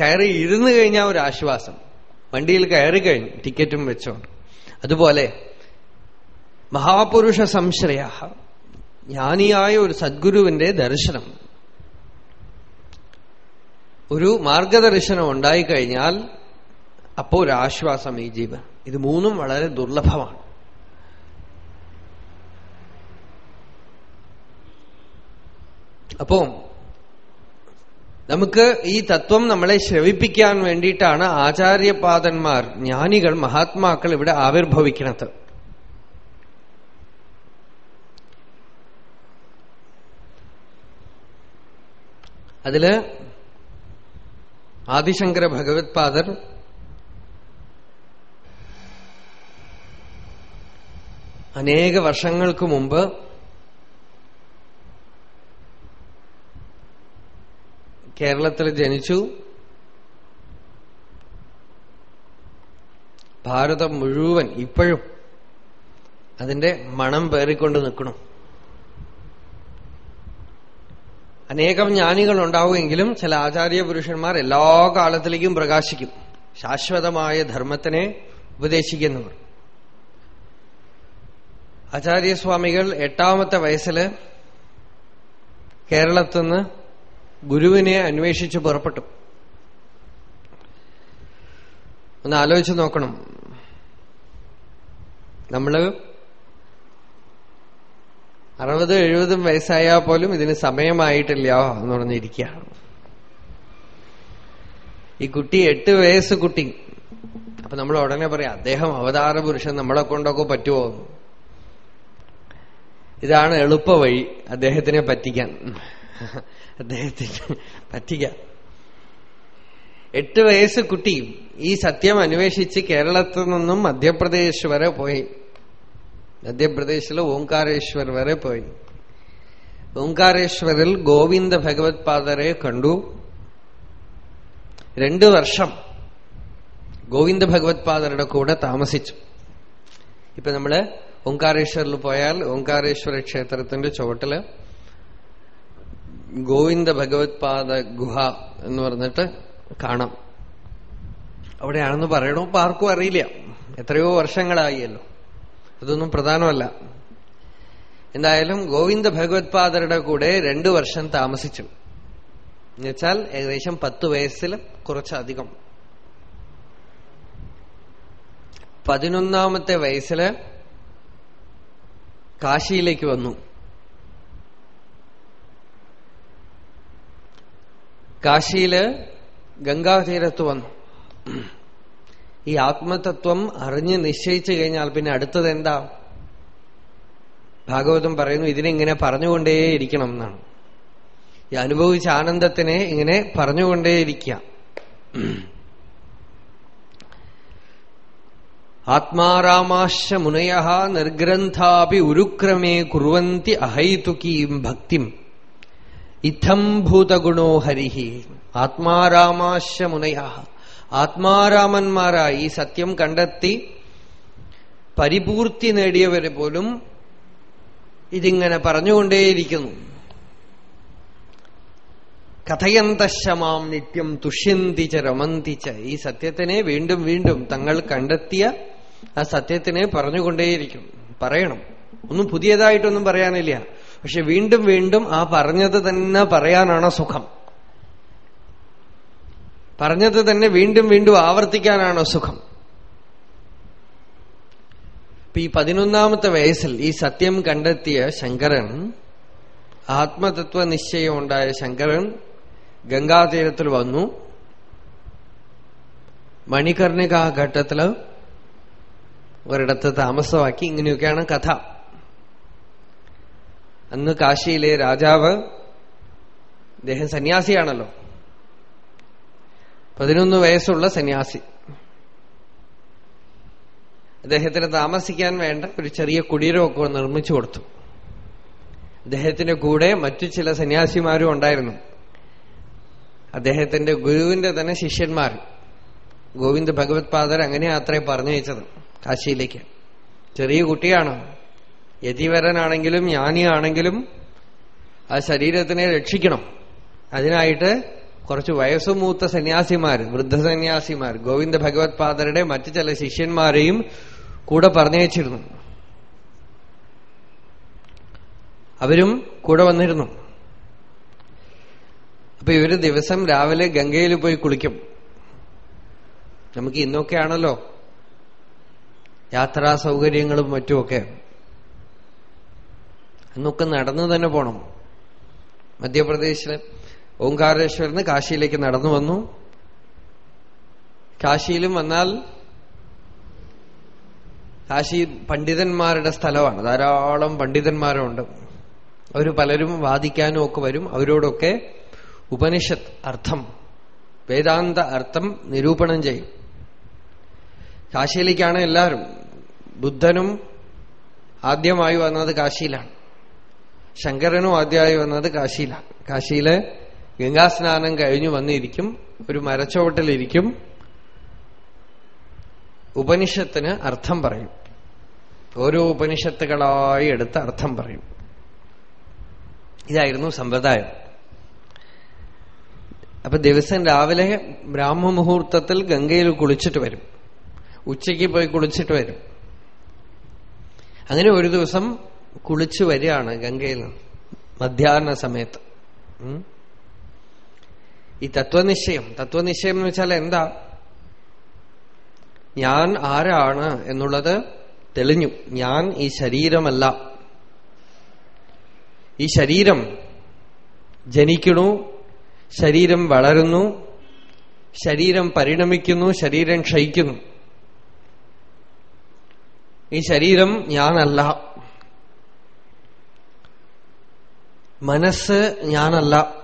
കയറി ഇരുന്ന് കഴിഞ്ഞാൽ ഒരു ആശ്വാസം. വണ്ടിയിൽ കയറി കഴിഞ്ഞു ടിക്കറ്റും വെച്ചോണ്ട് അതുപോലെ മഹാപുരുഷ സംശ്രയ ജ്ഞാനിയായ ഒരു സദ്ഗുരുവിന്റെ ദർശനം. ഒരു മാർഗദർശനം ഉണ്ടായിക്കഴിഞ്ഞാൽ അപ്പോ ഒരു ആശ്വാസം ഈ ജീവൻ. ഇത് മൂന്നും വളരെ ദുർലഭമാണ്. അപ്പോ നമുക്ക് ഈ തത്വം നമ്മളെ ശ്രവിപ്പിക്കാൻ വേണ്ടിയിട്ടാണ് ആചാര്യപാദന്മാർ ജ്ഞാനികൾ മഹാത്മാക്കൾ ഇവിടെ ആവിർഭവിക്കുന്നത്. അതിൽ ആദിശങ്കര ഭഗവത്പാദർ അനേക വർഷങ്ങൾക്ക് മുമ്പ് കേരളത്തിൽ ജനിച്ചു. ഭാരതം മുഴുവൻ ഇപ്പോഴും അതിന്റെ മണം പേറിക്കൊണ്ട് നിൽക്കണം അനേകം ജ്ഞാനികൾ ഉണ്ടാവുമെങ്കിലും ചില ആചാര്യ പുരുഷന്മാർ എല്ലാ കാലത്തിലേക്കും പ്രകാശിക്കും. ശാശ്വതമായ ധർമ്മത്തിനെ ഉപദേശിക്കുന്നവർ. ആചാര്യസ്വാമികൾ എട്ടാമത്തെ വയസ്സിൽ കേരളത്തിന്ന് ഗുരുവിനെ അന്വേഷിച്ച് പുറപ്പെട്ടു. ഒന്ന് ആലോചിച്ച് നോക്കണം. നമ്മൾ അറുപത് എഴുപതും വയസ്സായാൽ പോലും ഇതിന് സമയമായിട്ടില്ല എന്ന് പറഞ്ഞിരിക്കുകയാണ് ഈ കുട്ടി എട്ട് വയസ്സ് കുട്ടി. അപ്പൊ നമ്മൾ ഉടനെ പറയാം അദ്ദേഹം അവതാര പുരുഷൻ നമ്മളെ കൊണ്ടൊക്കെ പറ്റുമോ ഇതാണ് എളുപ്പ വഴി അദ്ദേഹത്തിനെ പറ്റിക്കാൻ. അദ്ദേഹത്തിന് പറ്റിക്ക എട്ട് വയസ്സ് കുട്ടി ഈ സത്യം അന്വേഷിച്ച് കേരളത്തിൽ നിന്നും മധ്യപ്രദേശ് വരെ പോയി. മധ്യപ്രദേശിലെ ഓംകാരേശ്വർ വരെ പോയി. ഓങ്കാരേശ്വരിൽ ഗോവിന്ദ ഭഗവത് പാദരെ കണ്ടു. രണ്ടു വർഷം ഗോവിന്ദ ഭഗവത് പാദരുടെ കൂടെ താമസിച്ചു. ഇപ്പൊ നമ്മൾ ഓംകാരേശ്വറിൽ പോയാൽ ഓംകാരേശ്വര ക്ഷേത്രത്തിന്റെ ചുവട്ടിൽ ഗോവിന്ദ ഭഗവത്പാദ ഗുഹ എന്ന് പറഞ്ഞിട്ട് കാണാം. അവിടെയാണെന്ന് പറയണോ? ഇപ്പൊ ആർക്കും അറിയില്ല. എത്രയോ വർഷങ്ങളായിയല്ലോ അതൊന്നും പ്രധാനമല്ല. എന്തായാലും ഗോവിന്ദ ഭഗവത് പാദരുടെ കൂടെ രണ്ടു വർഷം താമസിച്ചു. എന്നുവെച്ചാൽ ഏകദേശം പത്ത് വയസ്സിൽ കുറച്ചധികം. പതിനൊന്നാമത്തെ വയസ്സിൽ കാശിയിലേക്ക് വന്നു. കാശിയിൽ ഗംഗാതീരത്ത് വന്നു. ഈ ആത്മതത്വം അറിഞ്ഞ് നിശ്ചയിച്ചു കഴിഞ്ഞാൽ പിന്നെ അടുത്തത് എന്താ? ഭാഗവതം പറയുന്നു ഇതിനെങ്ങനെ പറഞ്ഞുകൊണ്ടേയിരിക്കണം എന്നാണ്. ഈ അനുഭവിച്ച ആനന്ദത്തിനെ ഇങ്ങനെ പറഞ്ഞുകൊണ്ടേയിരിക്കുക. ആത്മാരാമാശ മുനയ നിർഗ്രന്ഥാപി ഉരുക്രമേ കുറുവന്തി അഹൈതുകീം ഭക്തിം. ഇത്തം ഭൂതഗുണോ ഹരിഹി. ആത്മാരാമാശ മുനയ ആത്മാരാമന്മാരായി സത്യം കണ്ടെത്തി പരിപൂർത്തി നേടിയവരെ പോലും ഇതിങ്ങനെ പറഞ്ഞുകൊണ്ടേയിരിക്കുന്നു. കഥയന്തശമാം നിത്യം തുഷ്യന്തി ച രമന്തി ച. ഈ സത്യത്തിനെ വീണ്ടും വീണ്ടും തങ്ങൾ കണ്ടെത്തിയ ആ സത്യത്തിനെ പറഞ്ഞുകൊണ്ടേയിരിക്കും പറയണം. ഒന്നും പുതിയതായിട്ടൊന്നും പറയാനില്ല. പക്ഷെ വീണ്ടും വീണ്ടും ആ പറഞ്ഞത് തന്നെ പറയാനാണ് സുഖം. പറഞ്ഞത് തന്നെ വീണ്ടും വീണ്ടും ആവർത്തിക്കാനാണ് സുഖം. ഇപ്പൊ ഈ പതിനൊന്നാമത്തെ വയസ്സിൽ ഈ സത്യം കണ്ടെത്തിയ ശങ്കരൻ ആത്മതത്വ നിശ്ചയം ഉണ്ടായ ശങ്കരൻ ഗംഗാതീരത്തിൽ വന്നു. മണികർണിക ഘട്ടത്തിൽ ഒരിടത്ത് താമസമാക്കി ഇങ്ങനെയൊക്കെയാണ് കഥ. അന്ന് കാശിയിലെ രാജാവ് അദ്ദേഹം സന്യാസിയാണല്ലോ. പതിനൊന്ന് വയസ്സുള്ള സന്യാസി. അദ്ദേഹത്തിന് താമസിക്കാൻ വേണ്ട ഒരു ചെറിയ കുടീരമൊക്കെ നിർമ്മിച്ചു കൊടുത്തു. അദ്ദേഹത്തിന്റെ കൂടെ മറ്റു ചില സന്യാസിമാരും ഉണ്ടായിരുന്നു. അദ്ദേഹത്തിന്റെ ഗുരുവിന്റെ തന്നെ ശിഷ്യന്മാർ. ഗോവിന്ദ് ഭഗവത് പാദർ അങ്ങനെ അത്രേ പറഞ്ഞയച്ചത് കാശിയിലേക്ക്. ചെറിയ കുട്ടിയാണ്. യതിവരനാണെങ്കിലും ജ്ഞാനിയാണെങ്കിലും ആ ശരീരത്തിനെ രക്ഷിക്കണം. അതിനായിട്ട് കുറച്ച് വയസ്സുമൂത്ത സന്യാസിമാർ വൃദ്ധസന്യാസിമാർ ഗോവിന്ദ ഭഗവത് പാദരുടെ മറ്റു ചില ശിഷ്യന്മാരെയും കൂടെ പറഞ്ഞയച്ചിരുന്നു. അവരും കൂടെ വന്നിരുന്നു. അപ്പൊ ഇവർ ദിവസം രാവിലെ ഗംഗയിൽ പോയി കുളിക്കും. നമുക്ക് ഇന്നൊക്കെയാണല്ലോ യാത്രാ സൗകര്യങ്ങളും മറ്റുമൊക്കെ. അന്നൊക്കെ നടന്നു തന്നെ പോണം. മധ്യപ്രദേശിലെ ഓങ്കാരേശ്വരന് കാശിയിലേക്ക് നടന്നു വന്നു. കാശിയിലും വന്നാൽ കാശി പണ്ഡിതന്മാരുടെ സ്ഥലമാണ്. ധാരാളം പണ്ഡിതന്മാരുണ്ട്. അവർ പലരും വാദിക്കാനും ഒക്കെ വരും. അവരോടൊക്കെ ഉപനിഷത്ത് അർത്ഥം വേദാന്ത അർത്ഥം നിരൂപണം ചെയ്യും. കാശിയിലേക്കാണ് എല്ലാവരും. ബുദ്ധനും ആദ്യമായി വന്നത് കാശിയിലാണ്. ശങ്കരനും ആദ്യമായി വന്നത് കാശിയിലാണ് കാശിയിൽ ഗംഗാസ്നാനം കഴിഞ്ഞു വന്നിരിക്കും. ഒരു മരച്ചോട്ടിലിരിക്കും ഉപനിഷത്തിന് അർത്ഥം പറയും. ഓരോ ഉപനിഷത്തുകളായി എടുത്ത് അർത്ഥം പറയും. ഇതായിരുന്നു സമ്പ്രദായം. അപ്പൊ ദിവസം രാവിലെ ബ്രാഹ്മുഹൂർത്തത്തിൽ ഗംഗയിൽ കുളിച്ചിട്ട് വരും. ഉച്ചയ്ക്ക് പോയി കുളിച്ചിട്ട് വരും. അങ്ങനെ ഒരു ദിവസം കുളിച്ചു വരികയാണ് ഗംഗയിൽ മധ്യാഹ്ന സമയത്ത്. ഈ തത്വനിശ്ചയം. തത്വനിശ്ചയം എന്ന് വെച്ചാൽ എന്താ? ഞാൻ ആരാണ് എന്നുള്ളത് തെളിഞ്ഞു. ഞാൻ ഈ ശരീരമല്ല. ഈ ശരീരം ജനിക്കുന്നു ശരീരം വളരുന്നു ശരീരം പരിണമിക്കുന്നു ശരീരം ക്ഷയിക്കുന്നു. ഈ ശരീരം ഞാനല്ല. മനസ്സ് ഞാനല്ല.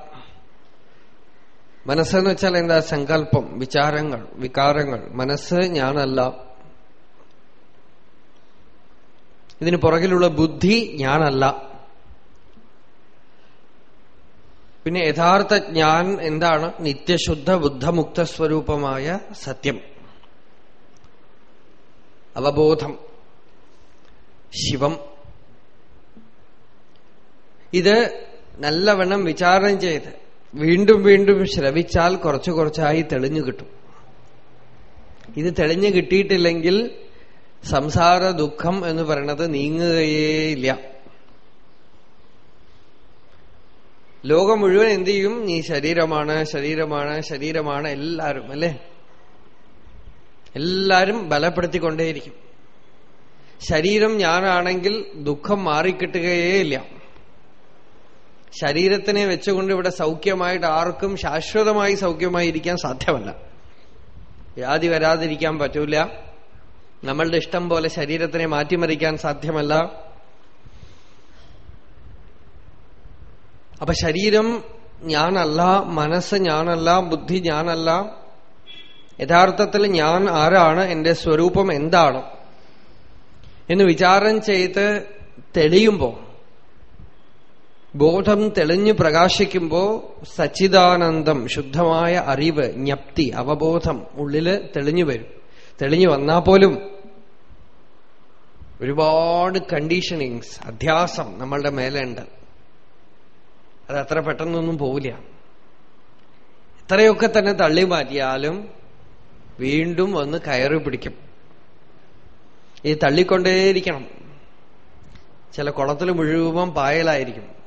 മനസ്സെന്ന് വെച്ചാൽ എന്താ? സങ്കല്പം വിചാരങ്ങൾ വികാരങ്ങൾ. മനസ്സ് ഞാനല്ല. ഇതിന് പുറകിലുള്ള ബുദ്ധി ഞാനല്ല. പിന്നെ യഥാർത്ഥ ഞാൻ എന്താണ്? നിത്യശുദ്ധ ബുദ്ധമുക്ത സ്വരൂപമായ സത്യം. അവബോധം. ശിവം. ഇത് നല്ലവണ്ണം വിചാരം ചെയ്ത് വീണ്ടും വീണ്ടും ശ്രവിച്ചാൽ കുറച്ചു കുറച്ചായി തെളിഞ്ഞു കിട്ടും. ഇത് തെളിഞ്ഞു കിട്ടിയിട്ടില്ലെങ്കിൽ സംസാര ദുഃഖം എന്ന് പറയുന്നത് നീങ്ങുകയേയില്ല. ലോകം മുഴുവൻ എന്ത് ചെയ്യും? നീ ശരീരമാണ് ശരീരമാണ് ശരീരമാണ് എല്ലാരും അല്ലേ? എല്ലാരും ബലപ്പെടുത്തിക്കൊണ്ടേയിരിക്കും. ശരീരം ഞാനാണെങ്കിൽ ദുഃഖം മാറിക്കിട്ടുകയേയില്ല. ശരീരത്തിനെ വെച്ചുകൊണ്ട് ഇവിടെ സൗഖ്യമായിട്ട് ആർക്കും ശാശ്വതമായി സൗഖ്യമായി ഇരിക്കാൻ സാധ്യമല്ല. വ്യാധി വരാതിരിക്കാൻ പറ്റൂല. നമ്മളുടെ ഇഷ്ടം പോലെ ശരീരത്തിനെ മാറ്റിമറിക്കാൻ സാധ്യമല്ല. അപ്പൊ ശരീരം ഞാനല്ല മനസ്സ് ഞാനല്ല ബുദ്ധി ഞാനല്ല. യഥാർത്ഥത്തിൽ ഞാൻ ആരാണ്? എന്റെ സ്വരൂപം എന്താണ്? എന്ന് വിചാരം ചെയ്ത് തെളിയുമ്പോ ബോധം തെളിഞ്ഞു പ്രകാശിക്കുമ്പോ സച്ചിദാനന്ദം ശുദ്ധമായ അറിവ് ജ്ഞപ്തി അവബോധം ഉള്ളിൽ തെളിഞ്ഞു വരും. തെളിഞ്ഞു വന്നാ പോലും ഒരുപാട് കണ്ടീഷനിങ്സ് അധ്യാസം നമ്മളുടെ മേലുണ്ട്. അത് അത്ര പെട്ടെന്നൊന്നും പോവില്ല. ഇത്രയൊക്കെ തന്നെ തള്ളി മാറ്റിയാലും വീണ്ടും വന്ന് കയറി പിടിക്കും. ഈ തള്ളിക്കൊണ്ടേയിരിക്കണം. ചില കുളത്തിൽ മുഴുവൻ പായലായിരിക്കും.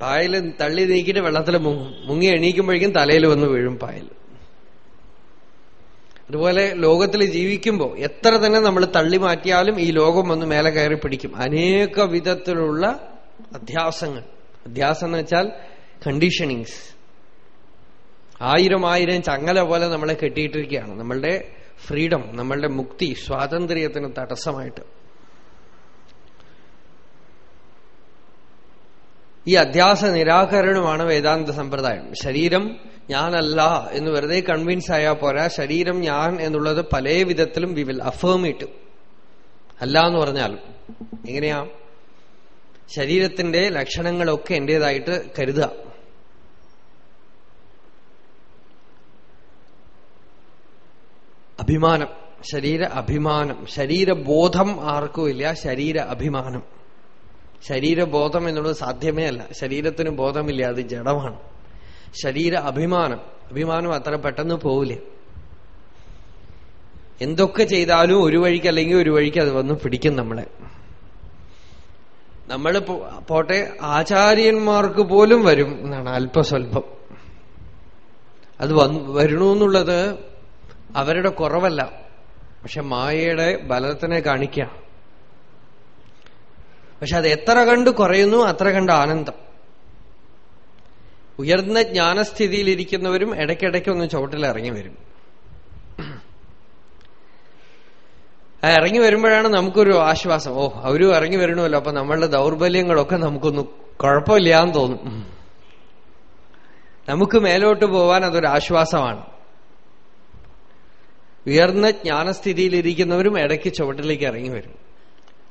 പായൽ തള്ളി നീക്കിയിട്ട് വെള്ളത്തിൽ മുങ്ങും എണീക്കുമ്പോഴേക്കും തലയിൽ വന്ന് വീഴും പായൽ. അതുപോലെ ലോകത്തിൽ ജീവിക്കുമ്പോൾ എത്ര തന്നെ നമ്മൾ തള്ളി മാറ്റിയാലും ഈ ലോകം വന്ന് മേലെ കയറി പിടിക്കും. അനേക വിധത്തിലുള്ള അധ്യാസങ്ങൾ. അധ്യാസം എന്ന് വെച്ചാൽ കണ്ടീഷനിങ്സ് ആയിരം ആയിരം ചങ്ങല പോലെ നമ്മളെ കെട്ടിയിട്ടിരിക്കുകയാണ്. നമ്മളുടെ ഫ്രീഡം നമ്മളുടെ മുക്തി സ്വാതന്ത്ര്യത്തിന് തടസ്സമായിട്ട്. ഈ അധ്യാസ നിരാകരണമാണ് വേദാന്ത സമ്പ്രദായം. ശരീരം ഞാനല്ല എന്ന് വെറുതെ കൺവിൻസ് ആയാൽ പോരാ. ശരീരം ഞാൻ എന്നുള്ളത് പല വിധത്തിലും വി വിൽ അഫേം ഇട്ടു അല്ല എന്ന് പറഞ്ഞാൽ എങ്ങനെയാ? ശരീരത്തിന്റെ ലക്ഷണങ്ങളൊക്കെ എന്റേതായിട്ട് കരുതുക. അഭിമാനം. ശരീര അഭിമാനം. ശരീരബോധം ആർക്കുമില്ല ശരീര അഭിമാനം. ശരീരബോധം എന്നുള്ളത് സാധ്യമേ അല്ല. ശരീരത്തിന് ബോധമില്ല അത് ജഡമാണ്. ശരീര അഭിമാനം. അഭിമാനം അത്ര പെട്ടെന്ന് പോവില്ല. എന്തൊക്കെ ചെയ്താലും ഒരു വഴിക്ക് അല്ലെങ്കിൽ ഒരു വഴിക്ക് അത് വന്ന് പിടിക്കും നമ്മളെ. നമ്മൾ പോട്ടെ ആചാര്യന്മാർക്ക് പോലും വരും എന്നാണ് അല്പസ്വല്പം. അത് വരണമെന്നുള്ളത് അവരുടെ കുറവല്ല. പക്ഷെ മായയുടെ ബലത്തിനെ കാണിക്കാം പക്ഷെ അത് എത്ര കണ്ട് കുറയുന്നു അത്ര കണ്ട് ആനന്ദം. ഉയർന്ന ജ്ഞാനസ്ഥിതിയിലിരിക്കുന്നവരും ഇടയ്ക്കിടയ്ക്കൊന്ന് ചുവട്ടിൽ ഇറങ്ങി വരും. ആ ഇറങ്ങി വരുമ്പോഴാണ് നമുക്കൊരു ആശ്വാസം. ഓ അവരും ഇറങ്ങി വരണമല്ലോ അപ്പൊ നമ്മളുടെ ദൗർബല്യങ്ങളൊക്കെ നമുക്കൊന്ന് കുഴപ്പമില്ലാന്ന് തോന്നും. നമുക്ക് മേലോട്ട് പോവാൻ അതൊരു ആശ്വാസമാണ്. ഉയർന്ന ജ്ഞാനസ്ഥിതിയിലിരിക്കുന്നവരും ഇടയ്ക്ക് ചുവട്ടിലേക്ക് ഇറങ്ങി വരും.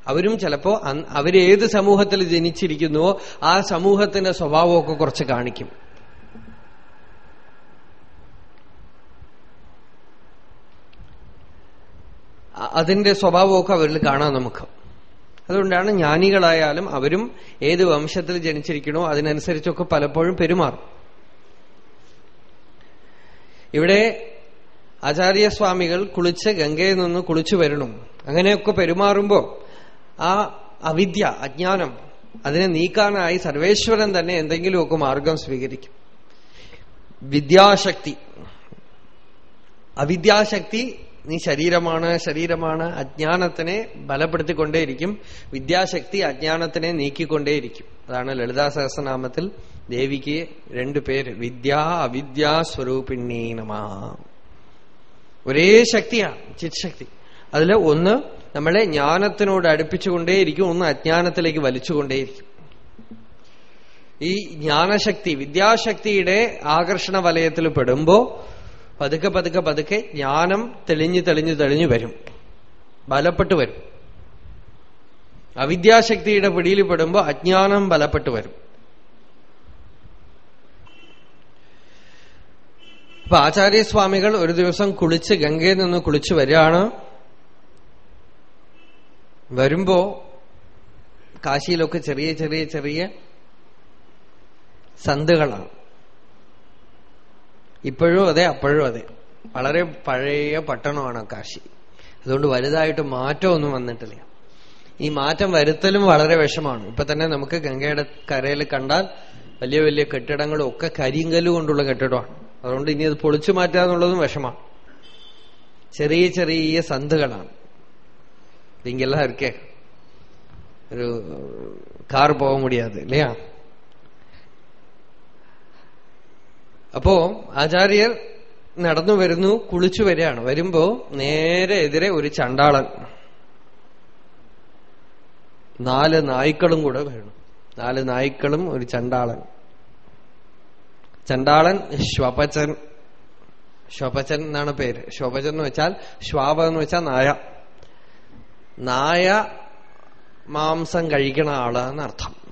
അവരും ചിലപ്പോ അവരേത് സമൂഹത്തിൽ ജനിച്ചിരിക്കുന്നുവോ ആ സമൂഹത്തിന്റെ സ്വഭാവമൊക്കെ കുറച്ച് കാണിക്കും. അതിന്റെ സ്വഭാവമൊക്കെ അവരിൽ കാണാം നമുക്ക്. അതുകൊണ്ടാണ് ജ്ഞാനികളായാലും അവരും ഏത് വംശത്തിൽ ജനിച്ചിരിക്കണോ അതിനനുസരിച്ചൊക്കെ പലപ്പോഴും പെരുമാറും. ഇവിടെ ആചാര്യസ്വാമികൾ കുളിച്ച് ഗംഗയിൽ നിന്ന് കുളിച്ചു വരണം. അങ്ങനെയൊക്കെ പെരുമാറുമ്പോ ആ അവിദ്യ അജ്ഞാനം അതിനെ നീക്കാനായി സർവേശ്വരൻ തന്നെ എന്തെങ്കിലുമൊക്കെ മാർഗം സ്വീകരിക്കും. വിദ്യാശക്തി. അവിദ്യാശക്തി നീ ശരീരമാണ് ശരീരമാണ് അജ്ഞാനത്തിനെ ബലപ്പെടുത്തിക്കൊണ്ടേയിരിക്കും. വിദ്യാശക്തി അജ്ഞാനത്തിനെ നീക്കിക്കൊണ്ടേയിരിക്കും. അതാണ് ലളിതാ സഹസ്രനാമത്തിൽ ദേവിക്ക് രണ്ടു പേര്. വിദ്യ അവിദ്യാ സ്വരൂപിണീ നമ. ഒരേ ശക്തിയാണ് ചിത്ശക്തി അതിൽ ഒന്ന് നമ്മളെ ജ്ഞാനത്തിനോട് അടുപ്പിച്ചുകൊണ്ടേയിരിക്കും ഒന്ന് അജ്ഞാനത്തിലേക്ക് വലിച്ചുകൊണ്ടേയിരിക്കും. ഈ ജ്ഞാനശക്തി വിദ്യാശക്തിയുടെ ആകർഷണ വലയത്തിൽ പെടുമ്പോ പതുക്കെ പതുക്കെ പതുക്കെ ജ്ഞാനം തെളിഞ്ഞു തെളിഞ്ഞു തെളിഞ്ഞു വരും. ബലപ്പെട്ടു വരും. അവിദ്യാശക്തിയുടെ പിടിയിൽ പെടുമ്പോ അജ്ഞാനം ബലപ്പെട്ടു വരും. അപ്പൊ ആചാര്യസ്വാമികൾ ഒരു ദിവസം കുളിച്ച് ഗംഗയിൽ നിന്ന് കുളിച്ചു വരികയാണ്. വരുമ്പോ കാശിയിലൊക്കെ ചെറിയ ചെറിയ ചെറിയ സന്തുകളാണ്. ഇപ്പോഴും അതെ അപ്പോഴും അതെ. വളരെ പഴയ പട്ടണമാണ് കാശി. അതുകൊണ്ട് വലുതായിട്ട് മാറ്റമൊന്നും വന്നിട്ടില്ല. ഈ മാറ്റം വരുത്തലും വളരെ വിഷമാണ് ഇപ്പൊ തന്നെ നമുക്ക് ഗംഗയുടെ കരയിൽ കണ്ടാൽ വലിയ വലിയ കെട്ടിടങ്ങളും ഒക്കെ കരിങ്കല്ല് കൊണ്ടുള്ള കെട്ടിടമാണ്. അതുകൊണ്ട് ഇനി അത് പൊളിച്ചു മാറ്റാന്നുള്ളതും വിഷമാണ് ചെറിയ ചെറിയ സന്തുകളാണ്. இங்கெல்லாம் இருக்கே ഒരു കാർ പോക മുടിയാതെ இல்லையா അപ്പോ ആചാര്യർ നടന്നു വരുന്നു കുളിച്ചു വരികയാണ് വരുമ്പോ നേരെ എതിരെ ഒരു ചണ്ടാളൻ നാല് നായ്ക്കളും കൂടെ വേണം നാല് നായ്ക്കളും ഒരു ചണ്ടാളൻ ചണ്ടാളൻ ശ്വപചൻ ശ്വപചൻ എന്നാണ് പേര് ശ്വപചൻ എന്ന് വെച്ചാൽ ശ്വാപ എന്ന് വെച്ചാൽ നായ നായ മാംസം കഴിക്കണ ആൾ എന്നർത്ഥം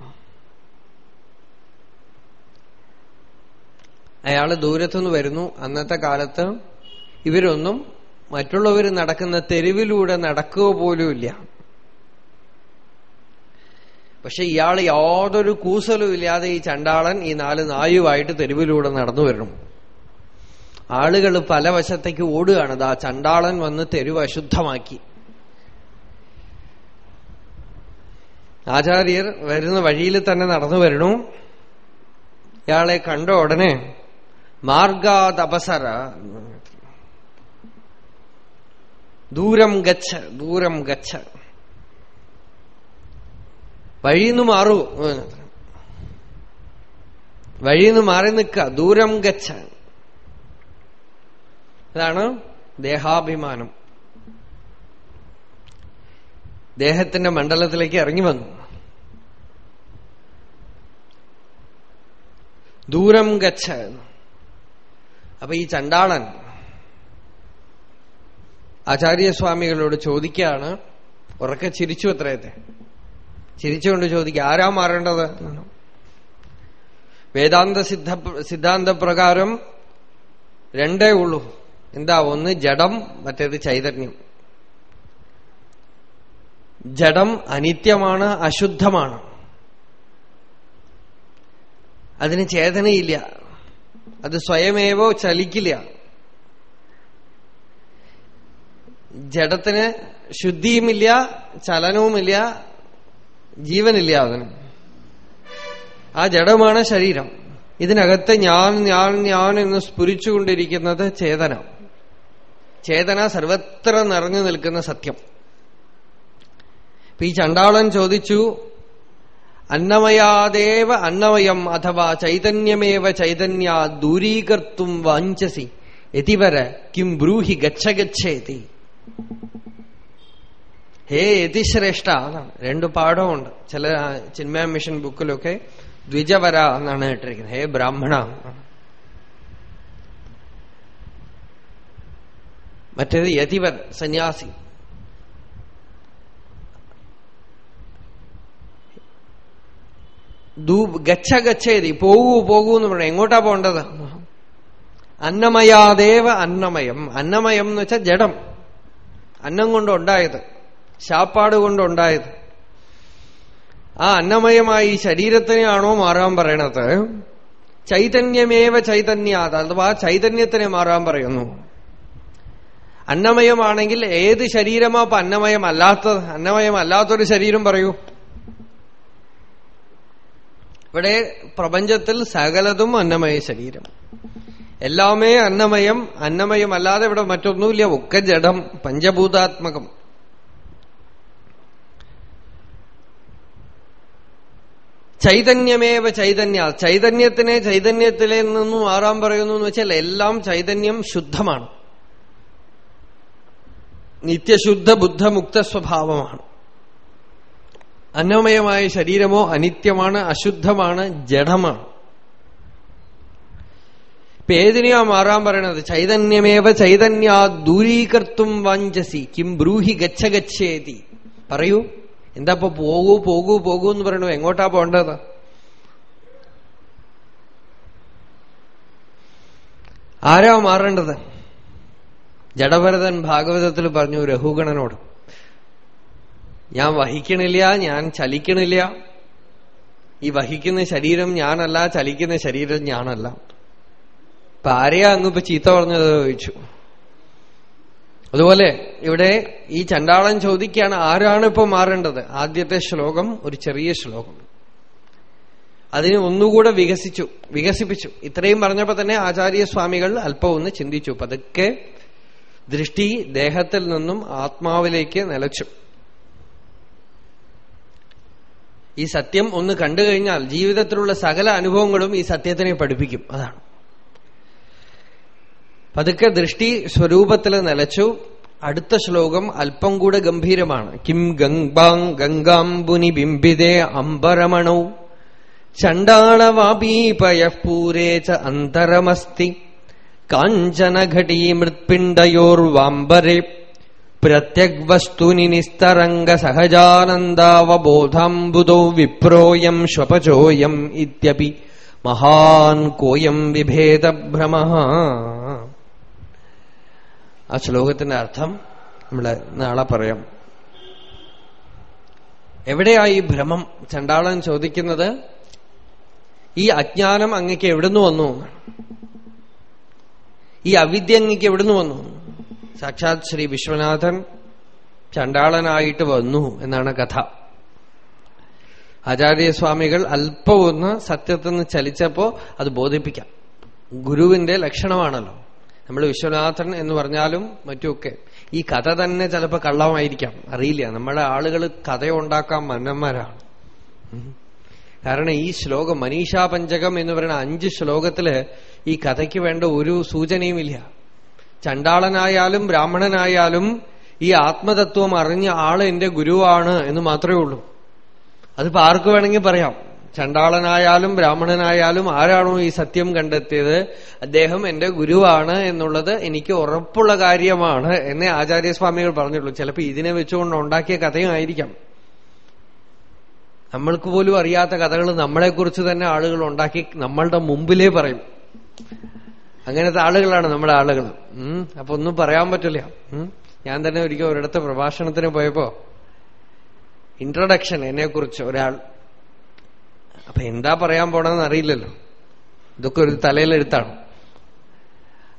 അയാൾ ദൂരത്തുനിന്ന് വരുന്നു. അന്നത്തെ കാലത്ത് ഇവരൊന്നും മറ്റുള്ളവർ നടക്കുന്ന തെരുവിലൂടെ നടക്കുക പോലുമില്ല പക്ഷെ ഇയാൾ യാതൊരു കൂസലും ഇല്ലാതെ ഈ ചണ്ടാളൻ ഈ നാല് നായുമായിട്ട് തെരുവിലൂടെ നടന്നു വരണം ആളുകൾ പല വശത്തേക്ക് ഓടുകയാണ്. ആ ചണ്ടാളൻ വന്ന് തെരുവ് അശുദ്ധമാക്കി. ആചാര്യർ വരുന്ന വഴിയിൽ തന്നെ നടന്നു വരണു. ഇയാളെ കണ്ട ഉടനെ മാർഗാദപസര ദൂരം ഗച്ഛ ദൂരം ഗച്ഛ. വഴിന്ന് മാറൂ. വഴിന്ന് മാറി നിൽക്ക. ദൂരം ഗച്ഛ. അതാണ് ദേഹാഭിമാനം. ദേഹത്തിന്റെ മണ്ഡലത്തിലേക്ക് ഇറങ്ങി വന്നു. ദൂരം ഗച്ഛ അപ്പൊ ഈ ചണ്ടാളൻ ആചാര്യസ്വാമികളോട് ചോദിക്കുകയാണ് ഉറക്കെ ചിരിച്ചു അത്രയത്തെ ചിരിച്ചുകൊണ്ട് ചോദിക്കുക ആരാ മാറേണ്ടത്? വേദാന്ത സിദ്ധ സിദ്ധാന്തപ്രകാരം രണ്ടേ ഉള്ളൂ. എന്താ? ഒന്ന് ജഡം മറ്റേത് ചൈതന്യം. ജഡം അനിത്യമാണ് അശുദ്ധമാണ്. അതിന് ചേതനയില്ല. അത് സ്വയമേവോ ചലിക്കില്ല. ജഡത്തിന് ശുദ്ധിയുമില്ല ചലനവുമില്ല ജീവനില്ല അതിന് ആ ജഡമാണ് ശരീരം. ഇതിനകത്ത് ഞാൻ ഞാൻ ഞാൻ എന്ന് സ്ഫുരിച്ചുകൊണ്ടിരിക്കുന്നത് ചേതന. ചേതന സർവത്ര നിറഞ്ഞു നിൽക്കുന്ന സത്യം. ഈ ചണ്ടാളൻ ചോദിച്ചു അന്നമയാദേവ അന്നമയം അഥവാ ചൈതന്യമേവ ചൈതന്യാ ദൂരീകർത്തും വാഞ്ചസി. എതിവര കിം ബ്രൂഹി ഗച്ഛ ഗച്ഛേതി ഹേ യതിശ്രേഷ്ഠ എന്നാണ്. രണ്ടു പാഠമുണ്ട് ചില ചിന്മയ മിഷൻ ബുക്കിലൊക്കെ ദ്വിജവര എന്നാണ് ഇട്ടിരിക്കുന്നത്. ഹേ ബ്രാഹ്മണ. മറ്റേത് യതിവർ സന്യാസി. ഗച്ഛ ഗച്ഛേതി പോകൂ പോകൂ എന്ന് പറഞ്ഞു എങ്ങോട്ടാ പോണ്ടത് അന്നമയാദേവ അന്നമയം. അന്നമയം എന്ന് വെച്ചാൽ ജഡം. അന്നം കൊണ്ടുണ്ടായത്. ശാപ്പാട് കൊണ്ടുണ്ടായത്. ആ അന്നമയമായി ശരീരത്തിനെയാണോ മാറാൻ പറയണത്? ചൈതന്യമേവ ചൈതന്യാത്. അഥവാ ചൈതന്യത്തിനെ മാറാൻ പറയുന്നു. അന്നമയമാണെങ്കിൽ ഏത് ശരീരമാ അപ്പൊ അന്നമയമല്ലാത്തത്? അന്നമയമല്ലാത്തൊരു ശരീരം പറയൂ. ഇവിടെ പ്രപഞ്ചത്തിൽ സകലതും അന്നമയ ശരീരം. എല്ലാമേ അന്നമയം അന്നമയമല്ലാതെ ഇവിടെ മറ്റൊന്നുമില്ല. ഒക്കെ ജഡം പഞ്ചഭൂതാത്മകം. ചൈതന്യമേവ ചൈതന്യ. ചൈതന്യത്തിനെ ചൈതന്യത്തിലെ നിന്നും മാറാൻ പറയുന്നു എന്ന് വെച്ചാൽ എല്ലാം ചൈതന്യം ശുദ്ധമാണ്. നിത്യശുദ്ധ ബുദ്ധമുക്ത സ്വഭാവമാണ്. അന്നമയമായ ശരീരമോ അനിത്യമാണ് അശുദ്ധമാണ് ജഡമാണ്. ഇപ്പൊ ഏതിനെയാ മാറാൻ പറയണത്? ചൈതന്യമേവ ചൈതന്യാ ദൂരീകർത്തും വാഞ്ചസി. കിം ബ്രൂഹി ഗച്ഛ ഗച്ഛേതി. പറയൂ. എന്താ ഇപ്പൊ പോകൂ പോകൂ പോകൂ എന്ന് പറയണു എങ്ങോട്ടാ പോണ്ടത് ആരാ മാറേണ്ടത്? ജഡഭരതൻ ഭാഗവതത്തിൽ പറഞ്ഞു രഘുഗണനോട്. ഞാൻ വഹിക്കണില്ല ഞാൻ ചലിക്കണില്ല. ഈ വഹിക്കുന്ന ശരീരം ഞാനല്ല ചലിക്കുന്ന ശരീരം ഞാനല്ല. ഇപ്പൊ ആരെയാ അങ്ങിപ്പോ ചീത്ത പറഞ്ഞത് ചോദിച്ചു. അതുപോലെ ഇവിടെ ഈ ചണ്ടാളൻ ചോദിക്കുകയാണ് ആരാണ് ഇപ്പൊ മാറേണ്ടത്? ആദ്യത്തെ ശ്ലോകം ഒരു ചെറിയ ശ്ലോകം. അതിനെ ഒന്നുകൂടെ വികസിച്ചു വികസിപ്പിച്ചു. ഇത്രയും പറഞ്ഞപ്പോ തന്നെ ആചാര്യസ്വാമികൾ അല്പം ഒന്ന് ചിന്തിച്ചു. പതുക്കെ ദൃഷ്ടി ദേഹത്തിൽ നിന്നും ആത്മാവിലേക്ക് നിലച്ചു. ഈ സത്യം ഒന്ന് കണ്ടു കഴിഞ്ഞാൽ ജീവിതത്തിലുള്ള സകല അനുഭവങ്ങളും ഈ സത്യത്തിനെ പഠിപ്പിക്കും. അതാണ്. പതുക്കെ ദൃഷ്ടി സ്വരൂപത്തിൽ നിലച്ചു. അടുത്ത ശ്ലോകം അല്പം കൂടെ ഗംഭീരമാണ്. കിം ഗംഗാം ഗംഗാംബുനി ബിംബിതേ അംബരമണൗ. ചണ്ടാളവാപീപയ ച അന്തരമസ്തി. കാഞ്ചനഘടീ മൃത്പിണ്ഡയോർവാംബരെ പ്രത്യഗ്വസ്തുനി നിസ്തരംഗ സഹജാനന്ദാവബോധാംബുദോ വിപ്രോയം ശ്വപചോയം ഇത്യപി മഹാൻ കോയം വിഭേദഭ്രമ ആ ശ്ലോകത്തിന്റെ അർത്ഥം നമ്മൾ നാളെ പറയാം. എവിടെയാ ഈ ഭ്രമം? ചണ്ടാളൻ ചോദിക്കുന്നത് ഈ അജ്ഞാനം അങ്ങക്ക് എവിടുന്ന് വന്നു? ഈ അവിദ്യ അങ്ങക്ക് എവിടുന്ന് വന്നു? സാക്ഷാത് ശ്രീ വിശ്വനാഥൻ ചണ്ടാളനായിട്ട് വന്നു എന്നാണ് കഥ. ആചാര്യസ്വാമികൾ അല്പം ഒന്ന് സത്യത്തിൽ നിന്ന് ചലിച്ചപ്പോ അത് ബോധിപ്പിക്കാം. ഗുരുവിന്റെ ലക്ഷണമാണല്ലോ. നമ്മൾ വിശ്വനാഥൻ എന്ന് പറഞ്ഞാലും മറ്റുമൊക്കെ ഈ കഥ തന്നെ ചിലപ്പോൾ കള്ളമായിരിക്കാം. അറിയില്ല. നമ്മുടെ ആളുകൾ കഥയുണ്ടാക്കാൻ മന്നന്മാരാണ്. കാരണം ഈ ശ്ലോകം മനീഷാ പഞ്ചകം എന്ന് പറയുന്ന അഞ്ച് ശ്ലോകത്തിൽ ഈ കഥയ്ക്ക് വേണ്ട ഒരു സൂചനയുമില്ല. ചണ്ടാളനായാലും ബ്രാഹ്മണനായാലും ഈ ആത്മതത്വം അറിഞ്ഞ ആൾ എന്റെ ഗുരുവാണ് എന്ന് മാത്രമേ ഉള്ളൂ. അതിപ്പോ ആർക്ക് വേണമെങ്കിൽ പറയാം? ചണ്ടാളനായാലും ബ്രാഹ്മണനായാലും ആരാണോ ഈ സത്യം കണ്ടെത്തിയത്? അദ്ദേഹം എന്റെ ഗുരുവാണ് എന്നുള്ളത് എനിക്ക് ഉറപ്പുള്ള കാര്യമാണ് എന്നേ ആചാര്യസ്വാമികൾ പറഞ്ഞുള്ളൂ ചിലപ്പോ ഇതിനെ വെച്ചുകൊണ്ട് ഉണ്ടാക്കിയ കഥയും ആയിരിക്കാം. നമ്മൾക്ക് പോലും അറിയാത്ത കഥകൾ നമ്മളെക്കുറിച്ച് തന്നെ ആളുകൾ ഉണ്ടാക്കി നമ്മളുടെ മുമ്പിലേ പറയും. അങ്ങനത്തെ ആളുകളാണ് നമ്മുടെ ആളുകൾ അപ്പൊ ഒന്നും പറയാൻ പറ്റില്ല. ഞാൻ തന്നെ ഒരിക്കൽ ഒരിടത്ത് പ്രഭാഷണത്തിന് പോയപ്പോ ഇൻട്രൊഡക്ഷൻ എന്നെക്കുറിച്ച് ഒരാൾ അപ്പൊ എന്താ പറയാൻ പോണെന്ന് അറിയില്ലല്ലോ. ഇതൊക്കെ ഒരു തലയിലെഴുത്താണ്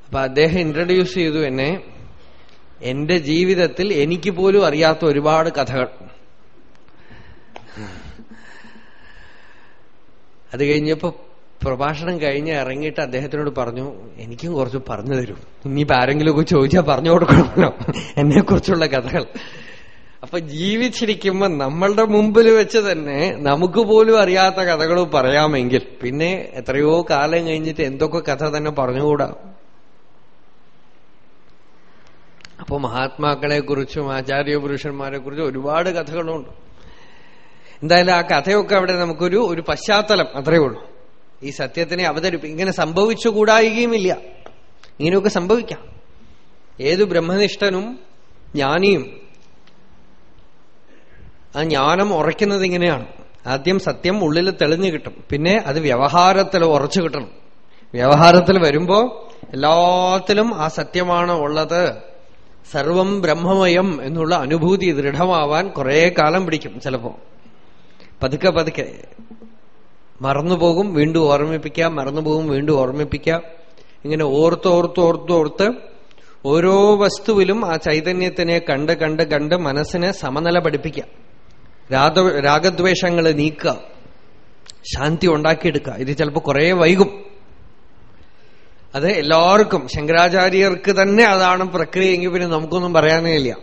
അപ്പൊ അദ്ദേഹം ഇൻട്രൊഡ്യൂസ് ചെയ്തു എന്നെ എന്റെ ജീവിതത്തിൽ എനിക്ക് പോലും അറിയാത്ത ഒരുപാട് കഥകൾ. അത് കഴിഞ്ഞപ്പോ പ്രഭാഷണം കഴിഞ്ഞ് ഇറങ്ങിയിട്ട് അദ്ദേഹത്തിനോട് പറഞ്ഞു എനിക്കും കുറച്ച് പറഞ്ഞു തരും. ഇനിയിപ്പോ ആരെങ്കിലുമൊക്കെ ചോദിച്ചാൽ പറഞ്ഞു കൊടുക്കണമല്ലോ. എന്നെ കുറിച്ചുള്ള കഥകൾ. അപ്പൊ ജീവിച്ചിരിക്കുമ്പോ നമ്മളുടെ മുമ്പിൽ വെച്ച് തന്നെ നമുക്ക് പോലും അറിയാത്ത കഥകൾ പറയാമെങ്കിൽ പിന്നെ എത്രയോ കാലം കഴിഞ്ഞിട്ട് എന്തൊക്കെ കഥ തന്നെ പറഞ്ഞുകൂടാ? അപ്പൊ മഹാത്മാക്കളെ കുറിച്ചും ആചാര്യ പുരുഷന്മാരെ കുറിച്ചും ഒരുപാട് കഥകളുണ്ട്. എന്തായാലും ആ കഥയൊക്കെ അവിടെ നമുക്കൊരു ഒരു പശ്ചാത്തലം അത്രയേ ഉള്ളൂ. ഈ സത്യത്തിനെ അവതരിപ്പിക്കും ഇങ്ങനെ സംഭവിച്ചുകൂടായികയുമില്ല. ഇങ്ങനെയൊക്കെ സംഭവിക്കാം. ഏതു ബ്രഹ്മനിഷ്ഠനും ജ്ഞാനിയും ആ ജ്ഞാനം ഉറയ്ക്കുന്നത് ഇങ്ങനെയാണ്. ആദ്യം സത്യം ഉള്ളിൽ തെളിഞ്ഞു കിട്ടും. പിന്നെ അത് വ്യവഹാരത്തിൽ ഉറച്ചു കിട്ടണം. വ്യവഹാരത്തിൽ വരുമ്പോ എല്ലാത്തിലും ആ സത്യമാണ് ഉള്ളത്. സർവം ബ്രഹ്മമയം എന്നുള്ള അനുഭൂതി ദൃഢമാവാൻ കുറെ കാലം പിടിക്കും ചിലപ്പോ. പതുക്കെ പതുക്കെ. മറന്നുപോകും വീണ്ടും ഓർമ്മിപ്പിക്കാം മറന്നുപോകും വീണ്ടും ഓർമ്മിപ്പിക്കാം. ഇങ്ങനെ ഓർത്ത് ഓർത്ത് ഓർത്ത് ഓർത്ത് ഓരോ വസ്തുവിലും ആ ചൈതന്യത്തിനെ കണ്ട് കണ്ട് കണ്ട് മനസ്സിനെ സമനില പഠിപ്പിക്കാം. രാഗ രാഗദ്വേഷങ്ങൾ നീക്കുക. ശാന്തി ഉണ്ടാക്കിയെടുക്കുക. ഇത് ചിലപ്പോൾ കുറെ വൈകും. അത് എല്ലാവർക്കും ശങ്കരാചാര്യർക്ക് തന്നെ അതാണ് പ്രക്രിയ എങ്കിൽ പിന്നെ നമുക്കൊന്നും പറയാനേ ഇല്ല.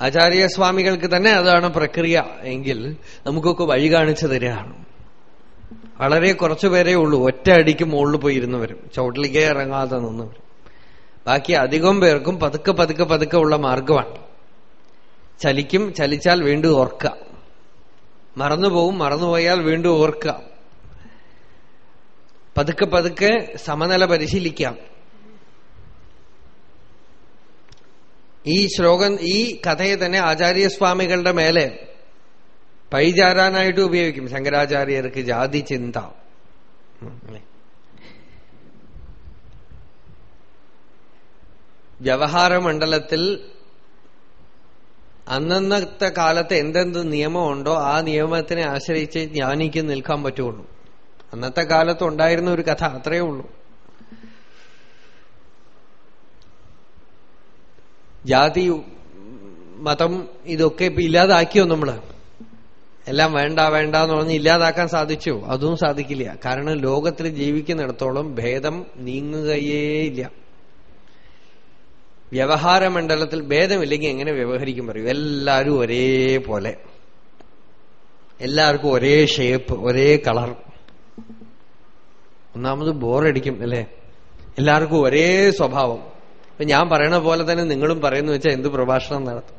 ആചാര്യസ്വാമികൾക്ക് തന്നെ അതാണ് പ്രക്രിയ എങ്കിൽ നമുക്കൊക്കെ വഴി കാണിച്ചു തരികയാണ്. വളരെ കുറച്ചു പേരേ ഉള്ളൂ. ഒറ്റ അടിക്ക് മുകളിൽ പോയി ഇരുന്നവരും ചവിട്ടിലേക്കേ ഇറങ്ങാതെ നിന്നവരും. ബാക്കി അധികം പേർക്കും പതുക്കെ പതുക്കെ പതുക്കെ ഉള്ള മാർഗമാണ് ചലിക്കും ചലിച്ചാൽ വീണ്ടും ഓർക്കുക. മറന്നുപോകും മറന്നുപോയാൽ വീണ്ടും ഓർക്കുക. പതുക്കെ പതുക്കെ സമനില പരിശീലിക്കാം. ഈ ശ്ലോകം ഈ കഥയെ തന്നെ ആചാര്യസ്വാമികളുടെ മേലെ പഴിചാരാനായിട്ട് ഉപയോഗിക്കും. ശങ്കരാചാര്യർക്ക് ജാതി ചിന്ത. വ്യവഹാര മണ്ഡലത്തിൽ അന്നന്നത്തെ കാലത്ത് എന്തെന്ത് നിയമമുണ്ടോ ആ നിയമത്തിനെ ആശ്രയിച്ച് ജ്ഞാനിക്ക് നിൽക്കാൻ പറ്റുള്ളൂ. അന്നത്തെ കാലത്ത് ഉണ്ടായിരുന്ന ഒരു കഥ അത്രയേ ഉള്ളൂ. ജാതി മതം ഇതൊക്കെ ഇപ്പൊ ഇല്ലാതാക്കിയോ നമ്മൾ? എല്ലാം വേണ്ട വേണ്ട എന്ന് പറഞ്ഞ് ഇല്ലാതാക്കാൻ സാധിച്ചു? അതും സാധിക്കില്ല. കാരണം ലോകത്തിൽ ജീവിക്കുന്നിടത്തോളം ഭേദം നീങ്ങുകയേ ഇല്ല. വ്യവഹാര മണ്ഡലത്തിൽ ഭേദമില്ലെങ്കിൽ എങ്ങനെ വ്യവഹരിക്കും പറയൂ? എല്ലാവരും ഒരേപോലെ. എല്ലാവർക്കും ഒരേ ഷേപ്പ് ഒരേ കളർ ഒന്നാമത് ബോറടിക്കും അല്ലേ? എല്ലാവർക്കും ഒരേ സ്വഭാവം. ഇപ്പൊ ഞാൻ പറയണ പോലെ തന്നെ നിങ്ങളും പറയുന്നു വെച്ചാൽ എന്ത് പ്രഭാഷണം നടത്തും?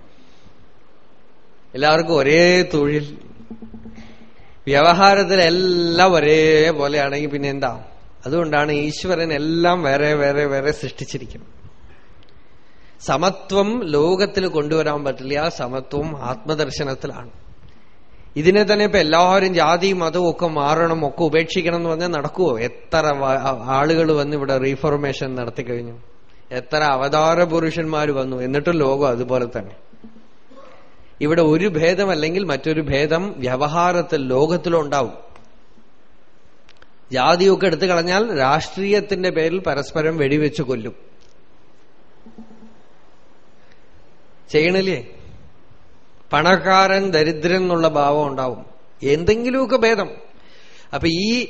എല്ലാവർക്കും ഒരേ തൊഴിൽ. വ്യവഹാരത്തിൽ എല്ലാം ഒരേപോലെയാണെങ്കിൽ പിന്നെ എന്താ? അതുകൊണ്ടാണ് ഈശ്വരൻ എല്ലാം വേറെ വേറെ വേറെ സൃഷ്ടിച്ചിരിക്കുന്നത്. സമത്വം ലോകത്തിൽ കൊണ്ടുവരാൻ പറ്റില്ല. സമത്വം ആത്മദർശനത്തിലാണ്. ഇതിനെ തന്നെ ഇപ്പൊ എല്ലാവരും ജാതി മതവും ഒക്കെ മാറണം ഒക്കെ ഉപേക്ഷിക്കണം എന്ന് പറഞ്ഞാൽ നടക്കുവോ? എത്ര ആളുകൾ വന്ന് ഇവിടെ റീഫോർമേഷൻ നടത്തി കഴിഞ്ഞു? എത്ര അവതാര പുരുഷന്മാർ വന്നു. എന്നിട്ടും ലോകം അതുപോലെ തന്നെ. ഇവിടെ ഒരു ഭേദമല്ലെങ്കിൽ മറ്റൊരു ഭേദം വ്യവഹാരത്തിൽ ലോകത്തിലുണ്ടാവും. ജാതിയൊക്കെ എടുത്തു കളഞ്ഞാൽ രാഷ്ട്രീയത്തിന്റെ പേരിൽ പരസ്പരം വെടിവെച്ച് കൊല്ലും. ചെയ്യണില്ലേ? പണക്കാരൻ ദരിദ്രൻ എന്നുള്ള ഭാവം ഉണ്ടാവും. എന്തെങ്കിലുമൊക്കെ ഭേദം. അപ്പൊ ഈ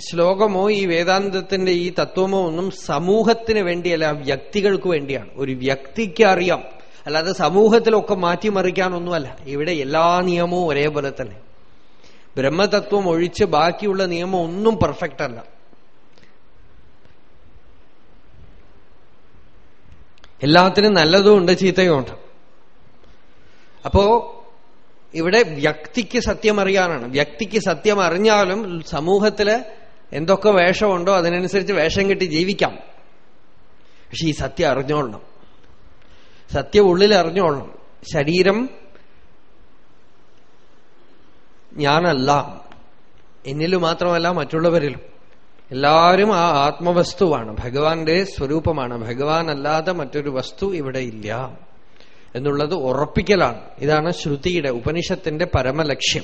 ശ്ലോകമോ ഈ വേദാന്തത്തിന്റെ ഈ തത്വമോ ഒന്നും സമൂഹത്തിന് വേണ്ടിയല്ല വ്യക്തികൾക്ക് വേണ്ടിയാണ്. ഒരു വ്യക്തിക്ക് അറിയാം. അല്ലാതെ സമൂഹത്തിലൊക്കെ മാറ്റിമറിക്കാനൊന്നുമല്ല. ഇവിടെ എല്ലാ നിയമവും ഒരേപോലെ തന്നെ. ബ്രഹ്മതത്വം ഒഴിച്ച് ബാക്കിയുള്ള നിയമം ഒന്നും പെർഫെക്റ്റ് അല്ല. എല്ലാത്തിനും നല്ലതും ഉണ്ട് ചീത്തയും ഉണ്ട്. അപ്പോ ഇവിടെ വ്യക്തിക്ക് സത്യം അറിയാനാണ്. വ്യക്തിക്ക് സത്യം അറിഞ്ഞാലും സമൂഹത്തിൽ എന്തൊക്കെ വേഷമുണ്ടോ അതിനനുസരിച്ച് വേഷം കെട്ടി ജീവിക്കാം. പക്ഷെ ഈ സത്യം അറിഞ്ഞോളണം. സത്യം ഉള്ളിൽ അറിഞ്ഞോളണം. ശരീരം ഞാനല്ല. എന്നിലും മാത്രമല്ല മറ്റുള്ളവരിലും. എല്ലാവരും ആ ആത്മവസ്തുവാണ്. ഭഗവാന്റെ സ്വരൂപമാണ്. ഭഗവാൻ അല്ലാതെ മറ്റൊരു വസ്തു ഇവിടെ ഇല്ല. എന്നുള്ളത് ഉറപ്പിക്കലാണ്. ഇതാണ് ശ്രുതിയുടെ ഉപനിഷത്തിന്റെ പരമലക്ഷ്യം.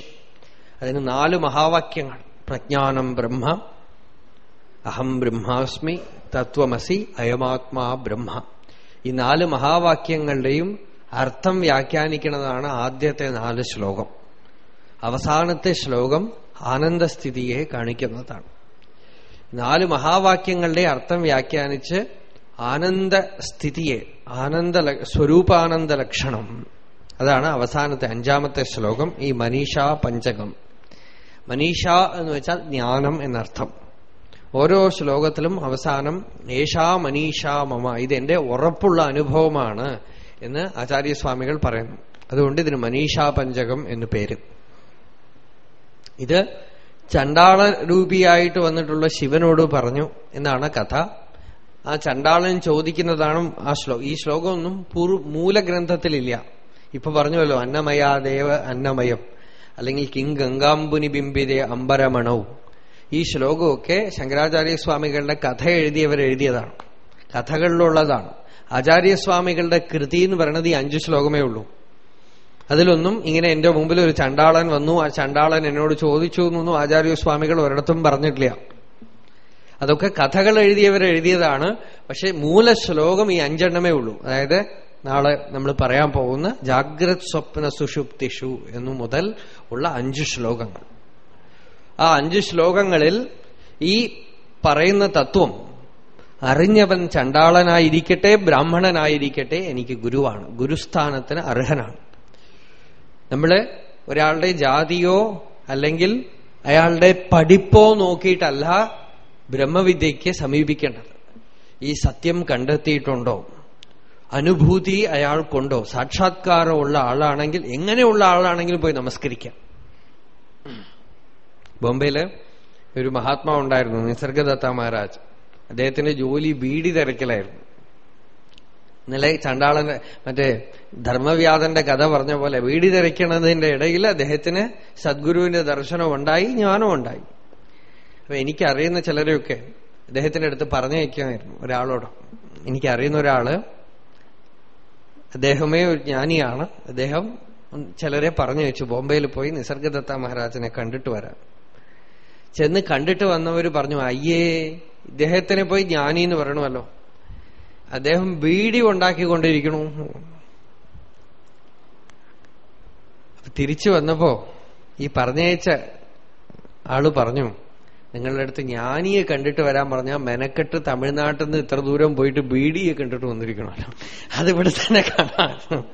അതിന് നാല് മഹാവാക്യങ്ങൾ. പ്രജ്ഞാനം ബ്രഹ്മ അഹം ബ്രഹ്മാസ്മി തത്വമസി അയമാത്മാ ബ്രഹ്മ. ഈ നാല് മഹാവാക്യങ്ങളുടെയും അർത്ഥം വ്യാഖ്യാനിക്കുന്നതാണ് ആദ്യത്തെ നാല് ശ്ലോകം. അവസാനത്തെ ശ്ലോകം ആനന്ദസ്ഥിതിയെ കാണിക്കുന്നതാണ്. നാല് മഹാവാക്യങ്ങളുടെ അർത്ഥം വ്യാഖ്യാനിച്ച് ആനന്ദ ആനന്ദസ്ഥിതിയെ ആനന്ദ സ്വരൂപാനന്ദ ലക്ഷണം. അതാണ് അവസാനത്തെ അഞ്ചാമത്തെ ശ്ലോകം ഈ മനീഷ പഞ്ചകം. മനീഷ എന്ന് വെച്ചാൽ ജ്ഞാനം എന്നർത്ഥം. ഓരോ ശ്ലോകത്തിലും അവസാനം ഏഷാ മനീഷാ മമ. ഇതെന്റെ ഉറപ്പുള്ള അനുഭവമാണ് എന്ന് ആചാര്യസ്വാമികൾ പറയുന്നു. അതുകൊണ്ട് ഇതിന് മനീഷാ പഞ്ചകം എന്ന് പേര്. ഇത് ചണ്ടാള രൂപിയായിട്ട് വന്നിട്ടുള്ള ശിവനോട് പറഞ്ഞു എന്നാണ് കഥ. ആ ചണ്ടാളൻ ചോദിക്കുന്നതാണ് ആ ശ്ലോകം ഈ ശ്ലോകമൊന്നും പൂർവ മൂലഗ്രന്ഥത്തിലില്ല. ഇപ്പൊ പറഞ്ഞുവല്ലോ അന്നമയാദേവ അന്നമയം. അല്ലെങ്കിൽ കിങ് ഗംഗാംബുനി ബിംബിതെ അമ്പരമണവും ഈ ശ്ലോകമൊക്കെ ശങ്കരാചാര്യസ്വാമികളുടെ കഥ എഴുതിയവർ എഴുതിയതാണ് കഥകളിലുള്ളതാണ്. ആചാര്യസ്വാമികളുടെ കൃതി എന്ന് പറയുന്നത് ഈ അഞ്ചു ശ്ലോകമേ ഉള്ളൂ. അതിലൊന്നും ഇങ്ങനെ എന്റെ മുമ്പിൽ ഒരു ചണ്ടാളൻ വന്നു ആ ചണ്ടാളൻ എന്നോട് ചോദിച്ചു എന്നൊന്നും ആചാര്യസ്വാമികൾ ഒരിടത്തും പറഞ്ഞിട്ടില്ല. അതൊക്കെ കഥകൾ എഴുതിയവർ എഴുതിയതാണ് പക്ഷെ മൂലശ്ലോകം ഈ അഞ്ചെണ്ണമേ ഉള്ളൂ. അതായത് നാളെ നമ്മൾ പറയാൻ പോകുന്ന ജാഗ്രത് സ്വപ്ന സുഷുപ്തിഷു എന്നു മുതൽ ഉള്ള അഞ്ച് ശ്ലോകങ്ങൾ. ആ അഞ്ച് ശ്ലോകങ്ങളിൽ ഈ പറയുന്ന തത്വം അറിഞ്ഞവൻ ചണ്ടാളനായിരിക്കട്ടെ ബ്രാഹ്മണനായിരിക്കട്ടെ എനിക്ക് ഗുരുവാണ്. ഗുരുസ്ഥാനത്തിന് അർഹനാണ്. നമ്മൾ ഒരാളുടെ ജാതിയോ അല്ലെങ്കിൽ അയാളുടെ പഠിപ്പോ നോക്കിയിട്ടല്ല ബ്രഹ്മവിദ്യയ്ക്ക് സമീപിക്കേണ്ടത്. ഈ സത്യം കണ്ടെത്തിയിട്ടുണ്ടോ? അനുഭൂതി അയാൾക്കുണ്ടോ? സാക്ഷാത്കാരമുള്ള ആളാണെങ്കിൽ എങ്ങനെയുള്ള ആളാണെങ്കിലും പോയി നമസ്കരിക്കാം. ബോംബെയിൽ ഒരു മഹാത്മാ ഉണ്ടായിരുന്നു നിസർഗദത്ത മഹാരാജ്. അദ്ദേഹത്തിന്റെ ജോലി ബീഡി തിരക്കലായിരുന്നു. ഇന്നലെ ചണ്ടാളന്റെ മറ്റേ ധർമ്മവ്യാധന്റെ കഥ പറഞ്ഞ പോലെ വീടി തിരക്കണതിന്റെ ഇടയിൽ അദ്ദേഹത്തിന് സദ്ഗുരുവിന്റെ ദർശനം ഉണ്ടായി ജ്ഞാനം ഉണ്ടായി. അപ്പൊ എനിക്കറിയുന്ന ചിലരെയൊക്കെ അദ്ദേഹത്തിന്റെ അടുത്ത് പറഞ്ഞയക്കുമായിരുന്നു ഒരാളോട്. എനിക്കറിയുന്ന ഒരാൾ അദ്ദേഹമേ ഒരു ജ്ഞാനിയാണ്. അദ്ദേഹം ചിലരെ പറഞ്ഞു വെച്ചു ബോംബെയിൽ പോയി നിസർഗദത്ത മഹാരാജനെ കണ്ടിട്ട് വരാം ചെന്ന് കണ്ടിട്ട് വന്നവർ പറഞ്ഞു അയ്യേ ഇദ്ദേഹത്തിനെ പോയി ജ്ഞാനി എന്ന് പറയണമല്ലോ. അദ്ദേഹം ബീഡി ഉണ്ടാക്കിക്കൊണ്ടിരിക്കണു. തിരിച്ചു വന്നപ്പോ ഈ പറഞ്ഞയച്ച ആൾ പറഞ്ഞു നിങ്ങളുടെ അടുത്ത് ജ്ഞാനിയെ കണ്ടിട്ട് വരാൻ പറഞ്ഞാൽ മെനക്കെട്ട് തമിഴ്നാട്ടിൽ നിന്ന് ഇത്ര ദൂരം പോയിട്ട് ബീഡിയെ കണ്ടിട്ട് വന്നിരിക്കണമല്ലോ. അതിവിടെ തന്നെ കാണാം.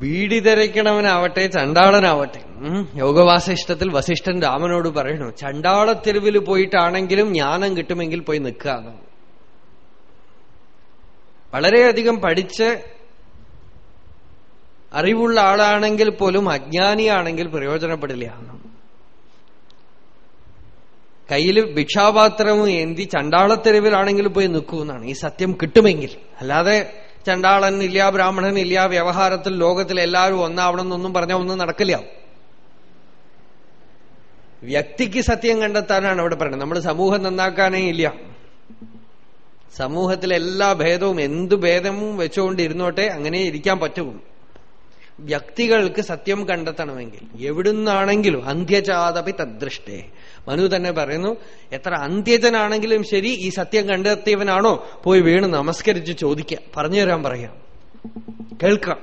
ബീഡി തിരയ്ക്കണവനാവട്ടെ ചണ്ടാളനാവട്ടെ. യോഗവാസിഷ്ടത്തിൽ വസിഷ്ഠൻ രാമനോട് പറയണു ചണ്ടാളത്തെരുവിൽ പോയിട്ടാണെങ്കിലും ജ്ഞാനം കിട്ടുമെങ്കിൽ പോയി നിൽക്കുക വളരെയധികം പഠിച്ച് അറിവുള്ള ആളാണെങ്കിൽ പോലും അജ്ഞാനിയാണെങ്കിൽ പ്രയോജനപ്പെടില്ല കയ്യിൽ ഭിക്ഷാപാത്രവും എന്തി ചണ്ടാളത്തെരുവിലാണെങ്കിൽ പോയി നിൽക്കൂ എന്നാണ്. ഈ സത്യം കിട്ടുമെങ്കിൽ. അല്ലാതെ ബ്രാഹ്മണൻ ഇല്ല വ്യവഹാരത്തിൽ ലോകത്തിൽ എല്ലാവരും ഒന്നാവണം എന്നൊന്നും പറഞ്ഞാൽ ഒന്നും നടക്കില്ല. വ്യക്തിക്ക് സത്യം കണ്ടെത്താനാണ് അവിടെ പറയുന്നത്. നമ്മൾ സമൂഹം നന്നാക്കാനേ ഇല്ല. സമൂഹത്തിലെ എല്ലാ ഭേദവും എന്ത് ഭേദവും വെച്ചുകൊണ്ടിരുന്നോട്ടെ അങ്ങനെ ഇരിക്കാൻ പറ്റും. വ്യക്തികൾക്ക് സത്യം കണ്ടെത്തണമെങ്കിൽ എവിടുന്നാണെങ്കിലും അന്ത്യജാതപി തദ്ദൃഷ്ടേ. മനു തന്നെ പറയുന്നു എത്ര അന്ത്യജനാണെങ്കിലും ശരി ഈ സത്യം കണ്ടെത്തിയവനാണോ? പോയി വീണ് നമസ്കരിച്ച് ചോദിക്കുക പറഞ്ഞു തരാൻ പറയാം. കേൾക്കാം.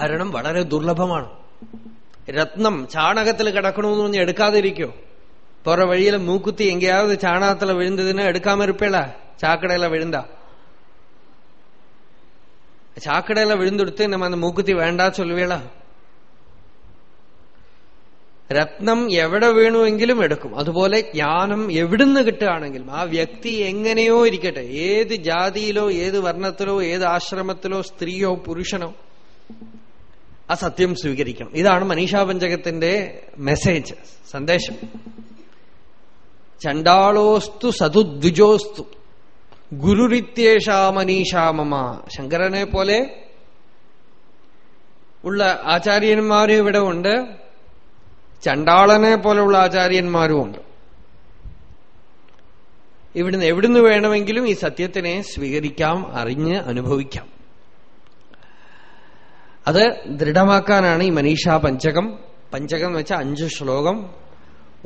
കാരണം വളരെ ദുർലഭമാണ്. രത്നം ചാണകത്തിൽ കിടക്കണമെന്ന് പറഞ്ഞ് എടുക്കാതിരിക്കോ? പോറ വഴിയിലെ മൂക്കുത്തി എങ്കയാவது ചാണകത്തിലെ വിഴുന്നതിന് എടുക്കാമ ഇരുപ്പേള ചാക്കടയില വിഴുന്ന சாக்கடையில விழுந்துடுத்து நம்ம அந்த மூக்குத்தி வேண்டா சொல்லுவேளா രത്നം എവിടെ വീണുവെങ്കിലും എടുക്കും അതുപോലെ ജ്ഞാനം എവിടുന്ന് കിട്ടുകയാണെങ്കിലും ആ വ്യക്തി എങ്ങനെയോ ഇരിക്കട്ടെ ഏത് ജാതിയിലോ ഏത് വർണ്ണത്തിലോ ഏത് ആശ്രമത്തിലോ സ്ത്രീയോ പുരുഷനോ ആ സത്യം സ്വീകരിക്കണം ഇതാണ് മനീഷാ പഞ്ചകത്തിന്റെ മെസ്സേജ് സന്ദേശം ചണ്ടാളോസ്തു സതുദ്വിജോസ്തു ഗുരുരിത്യേഷാ മനീഷാ മമ ശങ്കരനെ പോലെ ഉള്ള ആചാര്യന്മാരും ഇവിടെ ഉണ്ട്. ചണ്ടാളനെ പോലെയുള്ള ആചാര്യന്മാരും ഉണ്ട്. ഇവിടുന്ന് എവിടുന്ന് വേണമെങ്കിലും ഈ സത്യത്തിനെ സ്വീകരിക്കാം അറിഞ്ഞ് അനുഭവിക്കാം. അത് ദൃഢമാക്കാനാണ് ഈ മനീഷാ പഞ്ചകം. പഞ്ചകം എന്ന് വെച്ചാൽ അഞ്ച് ശ്ലോകം.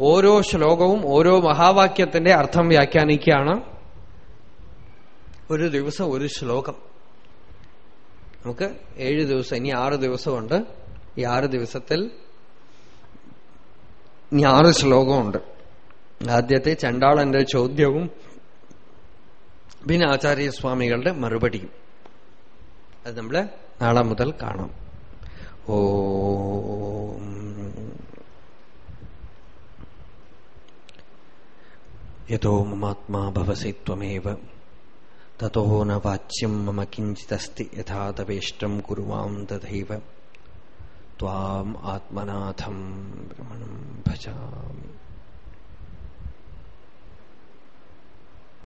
ഓരോ ശ്ലോകവും ഓരോ മഹാവാക്യത്തിന്റെ അർത്ഥം വ്യാഖ്യാനിക്കുകയാണ്. ഒരു ദിവസം ഒരു ശ്ലോകം. നമുക്ക് ഏഴ് ദിവസം ഇനി ആറ് ദിവസമുണ്ട്. ഈ ആറ് ദിവസത്തിൽ ഇനി ആറ് ശ്ലോകമുണ്ട്. ആദ്യത്തെ ചണ്ടാളന്റെ ചോദ്യവും പിന്നെ ആചാര്യസ്വാമികളുടെ മറുപടിയും. അത് നമ്മൾ നാളെ മുതൽ കാണാം. ഓ. യഥോ മമാത്മാ ത്വമേവ. ततो न वाच्यम् मम किञ्चिदस्ति यथा तवेष्टम् कुरुवाम् तथैव। त्वाम् आत्मनाथम् भ्रमणम् भजामि।